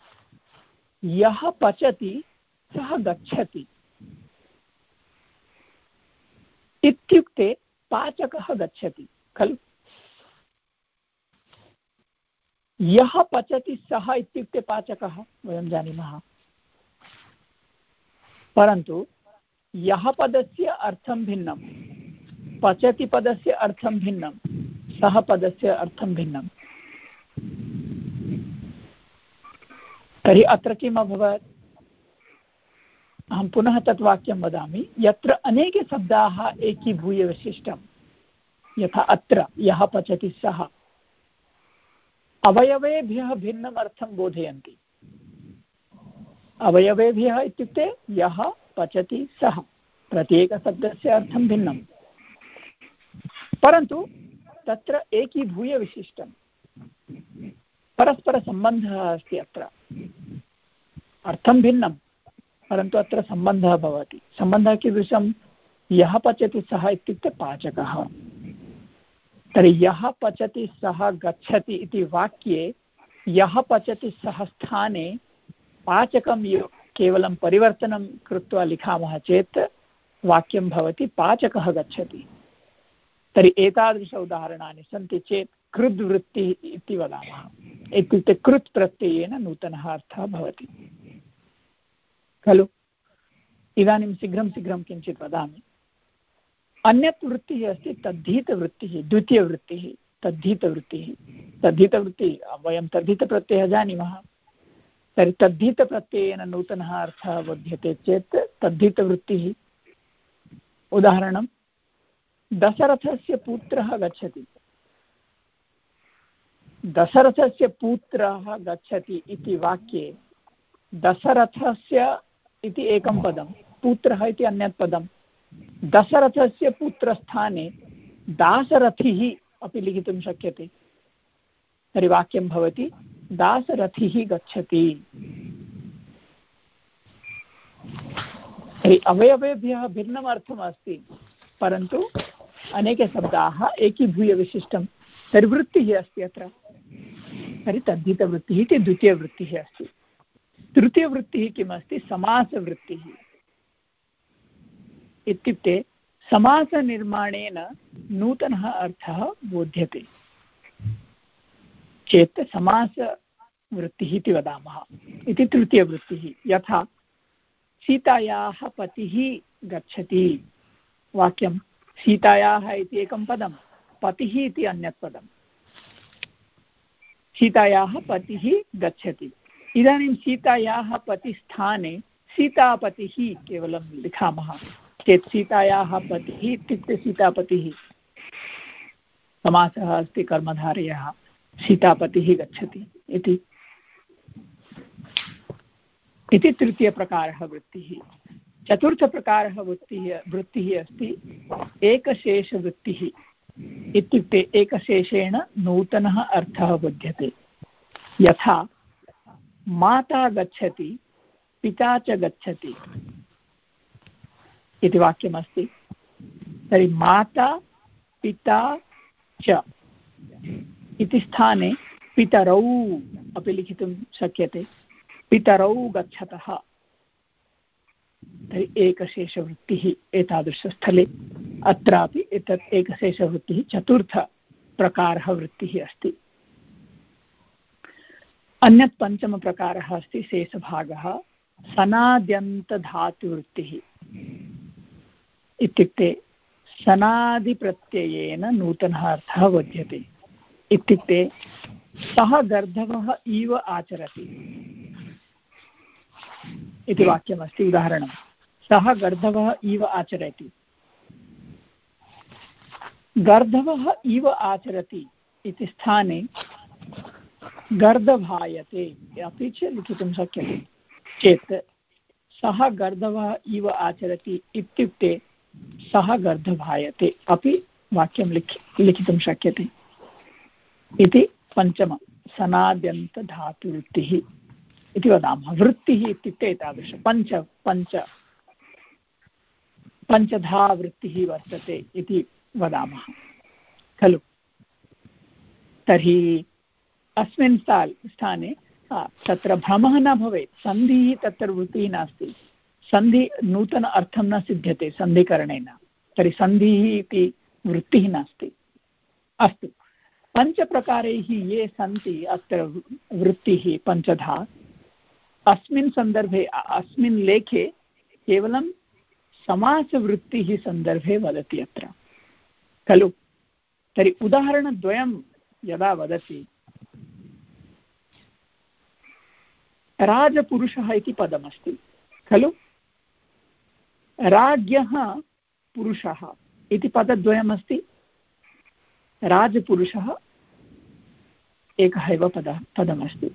यः पचति, सः गच्छति। इत्युक्ते पाचकः गच्छति, खलु? यः पचति सः इत्युक्ते पाचकः, वयं जानीमः। परन्तु यः पदस्य अर्थं भिन्नं, पचति पदस्य अर्थं भिन्नं, सः पदस्य अर्थं भिन्नम् तर्हि अत्र किम् अभवत्? अहं पुनः तत् वाक्यं वदामि। यत्र अनेके शब्दाः एकीभूय विशिष्टं यथा अत्र, यः पचति सः। अवयवेभ्यः भिन्नम् अर्थं बोधयन्ति। अवयवेभ्यः इत्युक्ते यः पचति सः, प्रत्येकशब्दस्य अर्थं भिन्नं। परन्तु तत्र एकीभूय विशिष्टं परस्परसम्बन्धः अस्ति अत्र। अर्थं भिन्नं, परन्तु अत्र सम्बन्धः भवति। सम्बन्धः कीदृशं? यः पचति सः इत्युक्ते पाचकः। तर्हि यः पचति सः गच्छति इति वाक्ये यः पचति सः स्थाने पाचकं केवलं परिवर्तनं कृत्वा लिखामः चेत् वाक्यं भवति पाचकः गच्छति। तर्हि एतादृश उदाहरणानि सन्ति चेत् कृद्वृत्तिः इति वदामः। इत्युक्ते कृत् प्रत्ययेन नूतनः अर्थः भवति। खलु? इदानीं शीघ्रं शीघ्रं किञ्चित् वदामि। अन्यत् वृत्तिः अस्ति, तद्धीतवृत्तिः, द्वितीयवृत्तिः, तद्धीतवृत्तिः। तद्धीतवृत्तिः, वयं तद्धितप्रत्ययः जानीमः। तर्हि तद्धितप्रत्ययेन नूतनः अर्थः बोध्यते चेत् तद्धितवृत्तिः। उदाहरणं, दशरथस्य पुत्रः गच्छति। दशरथस्य पुत्रः गच्छति इति वाक्ये दशरथस्य इति एकं पदं, पुत्रः इति अन्यत् पदं। दशरथस्य पुत्रस्थाने दासरथिः अपि लिखितुं शक्यते। तर्हि वाक्यं भवति, दासरथिः गच्छति। तर्हि अवयवेभ्यः भिन्नम् अर्थम् अस्ति परन्तु अनेके शब्दाः एकीभूय विशिष्टं तर्हि वृत्तिः अस्ति अत्र। तर्हि तद्धितवृत्तिः इति द्वितीयवृत्तिः अस्ति। तृतीयवृत्तिः किमस्ति? समासवृत्तिः। इत्युक्ते समासनिर्माणेन नूतनः अर्थः बोध्यते। चेत् समासवृत्तिः इति वदामः। इति तृतीयवृत्तिः। यथा, सीतायाः पतिः गच्छति। वाक्यं, सीतायाः इति एकं पदं, पतिः इति अन्यत् पदम् सीतायाः पतिः गच्छति। इदानीं सीतायाः पतिस्थाने सीतापतिः केवलं लिखामः। चेत् सीतायाः पतिः इत्युक्ते सीतापतिः समासः अस्ति, कर्मधारयः सीतापतिः गच्छति इति। इति तृतीयप्रकारः वृत्तिः। चतुर्थप्रकारः वृत्तिः वृत्तिः अस्ति, एकशेषवृत्तिः इत्युक्ते एकशेषेण नूतनः अर्थः बुध्यते। यथा, माता गच्छति, पिता च गच्छति इति वाक्यमस्ति। तर्हि माता, पिता च। इति स्थाने पितरौ अपि लिखितुं शक्यते। पितरौ गच्छतः। तर्हि एकशेषवृत्तिः एतादृशस्थले। अत्रापि एतत् एकशेषवृत्तिः चतुर्थप्रकारः वृत्तिः अस्ति। अन्यत् पञ्चमप्रकारः अस्ति शेषभागः। सनाद्यन्तधातुवृत्तिः। इत्युक्ते सनादिप्रत्ययेन नूतनः अर्थः बोध्यते इत्युक्ते सः गर्धवः इव आचरति। इति वाक्यमस्ति, उदाहरणं। सः गर्धवः इव आचरति। गर्धवः इव आचरति इति स्थाने गर्दभायते अपि च लिखितुं शक्यते। चेत् सः गर्दभः इव आचरति इत्युक्ते सः गर्दभायते अपि वाक्यं लिखि, लिखितुं शक्यते। इति पञ्चमं सनाद्यन्तधातुवृत्तिः इति वदामः। वृत्तिः इत्युक्ते एतादृश। पञ्च पञ्च पञ्चधा वृत्तिः वर्तते इति वदामः। खलु? तर्हि अस्मिन् स्थाल् स्थाने तत्र भ्रमः न भवेत्। सन्धिः तत्र वृत्तिः नास्ति। सन्धि नूतन अर्थं न सिद्ध्यते सन्धिकरणेन तर्हि सन्धिः इति वृत्तिः नास्ति। अस्तु। पञ्चप्रकारैः ये सन्ति, अत्र वृत्तिः पञ्चधा। अस्मिन् सन्दर्भे अस्मिन् लेखे केवलं समासवृत्तिः सन्दर्भे वदति अत्र। खलु? तर्हि उदाहरणद्वयं यदा वदति राजपुरुषः इति पदमस्ति। खलु? राज्ञः पुरुषः इति पदद्वयमस्ति। राजपुरुषः एकः एव पदः, पदमस्ति।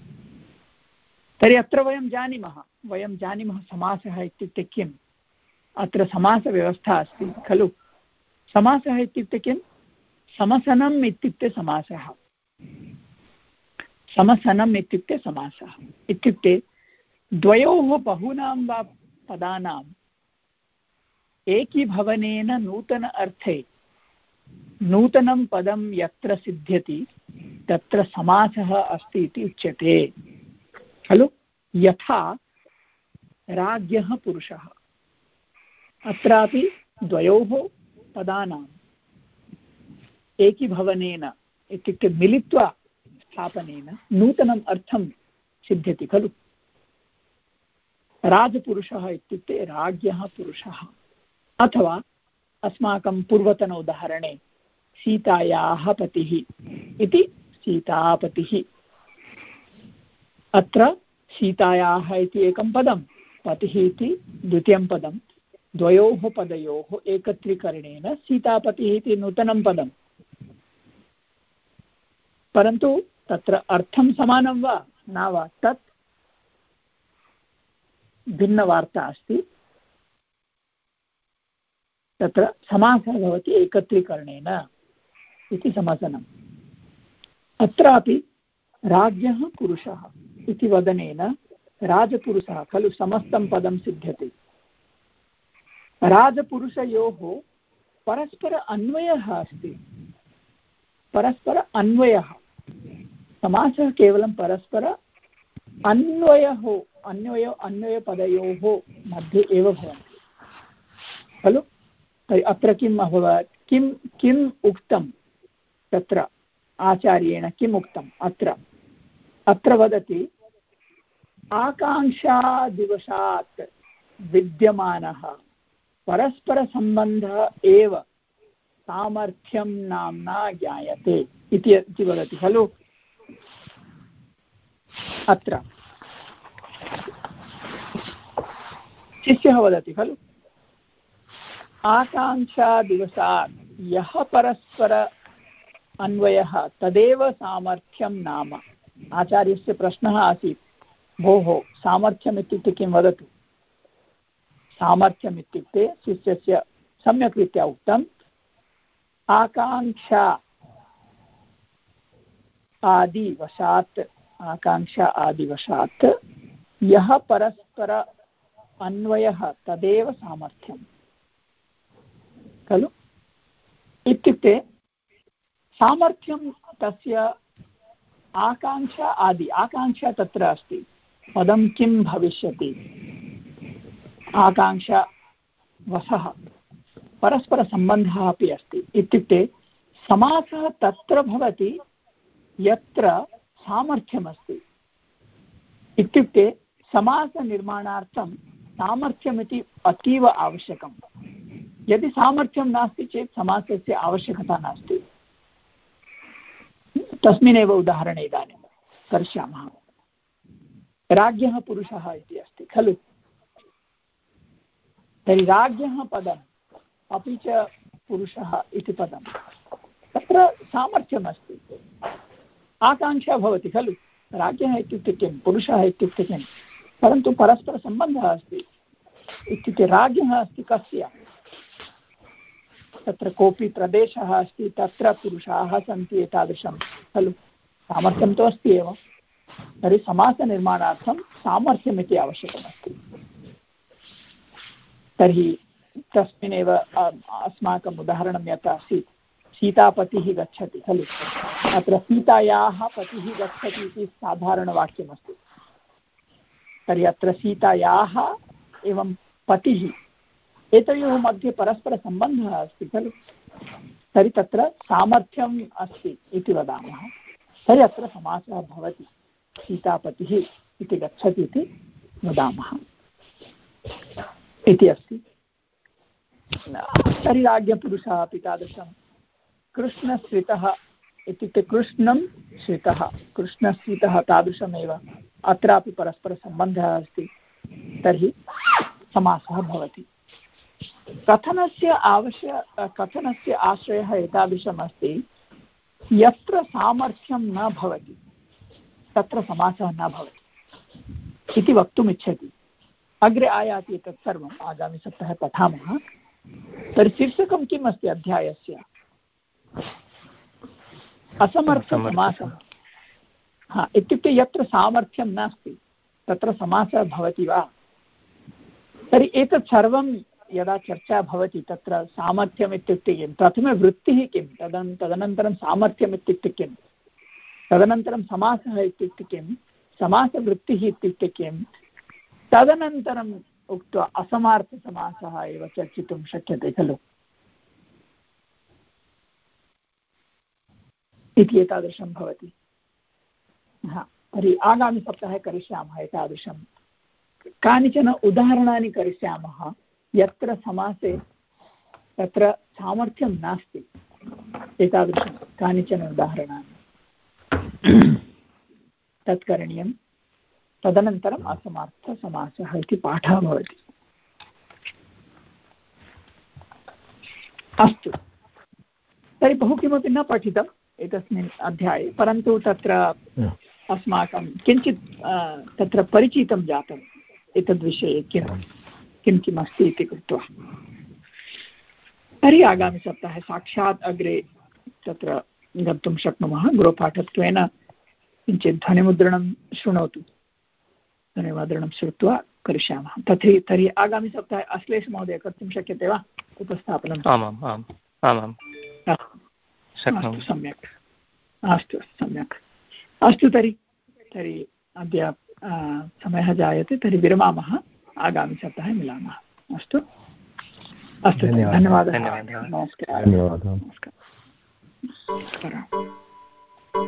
तर्हि अत्र वयं जानीमः। वयं जानीमः समासः इत्युक्ते किम्? अत्र समासव्यवस्था अस्ति, खलु? समासः इत्युक्ते किं समसनम् इत्युक्ते समासः। समसनम् इत्युक्ते समासः। इत्युक्ते द्वयोः बहूनां वा पदानाम् एकीभवनेन नूतन अर्थे, नूतनं पदं यत्र सिद्ध्यति, तत्र समासः अस्ति इति उच्यते। खलु? यथा राज्ञः पुरुषः। अत्रापि द्वयोः पदानाम् एकीभवनेन इत्युक्ते मिलित्वा स्थापनेन नूतनम् अर्थं सिद्ध्यति खलु? राजपुरुषः इत्युक्ते राज्ञः पुरुषः। अथवा अस्माकं पूर्वतन उदाहरणे सीतायाः पतिः इति सीतापतिः। अत्र सीतायाः इति एकं पदं, पतिः इति द्वितीयं पदं, द्वयोः पदयोः एकत्रीकरणेन सीतापतिः इति नूतनं पदं। परन्तु तत्र अर्थं समानं वा? न वा? तत् भिन्नवार्ता अस्ति। तत्र समासः भवति एकत्रीकरणेन इति समासनम् अत्रापि राज्ञः पुरुषः इति वदनेन राजपुरुषः खलु समस्तं पदं सिद्ध्यति। राजपुरुषयोः परस्पर अन्वयः अस्ति। परस्पर अन्वयः। समासः केवलं परस्पर अन्वयः, अन्वय, अन्वयपदयोः मध्ये एव भवन्ति। खलु? अत्र किम् अभवत्? किं किम् उक्तं? तत्र आचार्येण किम् उक्तम्? अत्र। अत्र वदति, आकाङ्क्षादिवशात् विद्यमानः परस्परसम्बन्धः एव सामर्थ्यं नाम्ना ज्ञायते इति वदति, खलु? अत्र। शिष्यः वदति, खलु? आकाङ्क्षादिवसात् यः परस्पर अन्वयः तदेव सामर्थ्यं नाम। आचार्यस्य प्रश्नः आसीत्, भोः सामर्थ्यम् इत्युक्ते किं वदतु? सामर्थ्यम् इत्युक्ते शिष्यस्य सम्यक् रीत्या उक्तम् आकाङ्क्षा आदिवशात् आकाङ्क्षा आदिवशात् यः परस्पर अन्वयः तदेव सामर्थ्यं खलु? इत्युक्ते सामर्थ्यं तस्य आकाङ्क्षा आदि, आकाङ्क्षा तत्र अस्ति। पदं किं भविष्यति? आकाङ्क्षा वसः, परस्परसम्बन्धः अपि अस्ति। इत्युक्ते समासः तत्र भवति, यत्र सामर्थ्यमस्ति। इत्युक्ते समासनिर्माणार्थं सामर्थ्यमिति अतीव आवश्यकं यदि सामर्थ्यं नास्ति चेत् समासस्य आवश्यकता नास्ति। तस्मिन्नेव उदाहरणे इदानीं करिष्यामः। राज्ञः पुरुषः इति अस्ति, खलु? तर्हि राज्ञः पदम्, अपि च पुरुषः इति पदं तत्र सामर्थ्यमस्ति। आकाङ्क्षा भवति, खलु? राज्ञः इत्युक्ते किं? पुरुषः इत्युक्ते किं? परन्तु परस्परसम्बन्धः अस्ति। इत्युक्ते राज्ञः अस्ति कस्य? तत्र कोऽपि प्रदेशः अस्ति, तत्र पुरुषाः सन्ति एतादृशं, खलु? सामर्थ्यं तु अस्ति एव। तर्हि समासनिर्माणार्थं सामर्थ्यमिति आवश्यकमस्ति। तर्हि तस्मिन्नेव अस्माकम् उदाहरणं यत् आसीत्, सीतापतिः गच्छति, खलु? अत्र सीतायाः पतिः गच्छति इति साधारणवाक्यमस्ति। तर्हि अत्र सीतायाः एवं पतिः एतयोः मध्ये परस्परसम्बन्धः अस्ति खलु? तर्हि तत्र सामर्थ्यम् अस्ति इति वदामः। तर्हि अत्र समासः भवति। सीतापतिः इति गच्छति इति वदामः। इति अस्ति। तर्हि राज्ञपुरुषः अपि तादृशं। कृष्णश्रितः इत्युक्ते कृष्णं श्रितः कृष्णश्रितः तादृशमेव। अत्रापि परस्परसम्बन्धः अस्ति। तर्हि समासः भवति। कथनस्य आवश्य कथनस्य आश्रयः एतादृशम् अस्ति यत्र सामर्थ्यं न भवति तत्र समासः न भवति इति वक्तुम् इच्छति अग्रे आयाति एतत् सर्वम् आगामिसप्ताहे पठामः। तर्हि शीर्षकं किम् अस्ति अध्यायस्य असमर्थसमासः हा इत्युक्ते यत्र सामर्थ्यं नास्ति तत्र समासः भवति वा? तर्हि एतत् सर्वं यदा चर्चा भवति तत्र सामर्थ्यम् इत्युक्ते किं प्रथमे वृत्तिः किं तदन्, तदनन्तरं सामर्थ्यम् इत्युक्ते किं तदनन्तरं समासः इत्युक्ते किं समासवृत्तिः इत्युक्ते किं तदनन्तरम् उक्त्वा असमार्थसमासः एव चर्चितुं शक्यते खलु। इति एतादृशं भवति। हा, तर्हि आगामिसप्ताहे करिष्यामः एतादृशं। कानिचन उदाहरणानि करिष्यामः? यत्र समासे तत्र सामर्थ्यं नास्ति। एतादृशं कानिचन उदाहरणानि। तत् करणीयं। तदनन्तरम् असमार्थसमासः इति पाठः भवति। अस्तु। तर्हि बहु किमपि न पठितम् एतस्मिन् अध्याये परन्तु तत्र अस्माकं किञ्चित् तत्र परिचितं जातम् एतद्विषये किं किं किम् अस्ति इति कृत्वा। तर्हि आगामिसप्ताहे साक्षात् अग्रे तत्र गन्तुं शक्नुमः। गृहपाठत्वेन किञ्चित् ध्वनिमुद्रणं शृणोतु। ध्वनिमुद्रणं श्रुत्वा करिष्यामः। तर्हि तर्हि आगामिसप्ताहे अश्लेषमहोदय कर्तुं शक्यते वा? उपस्थापनम् आमाम् आम् आमाम्। शक्नोमि। सम्यक्। अस्तु सम्यक्। अस्तु तर्हि। तर्हि अद्य समयः जायते। तर्हि विरमामः। आगामिसप्ताहे मिलामः अस्तु। अस्तु। धन्यवादः। नमस्कारः। धन्यवादः। नमस्कारः।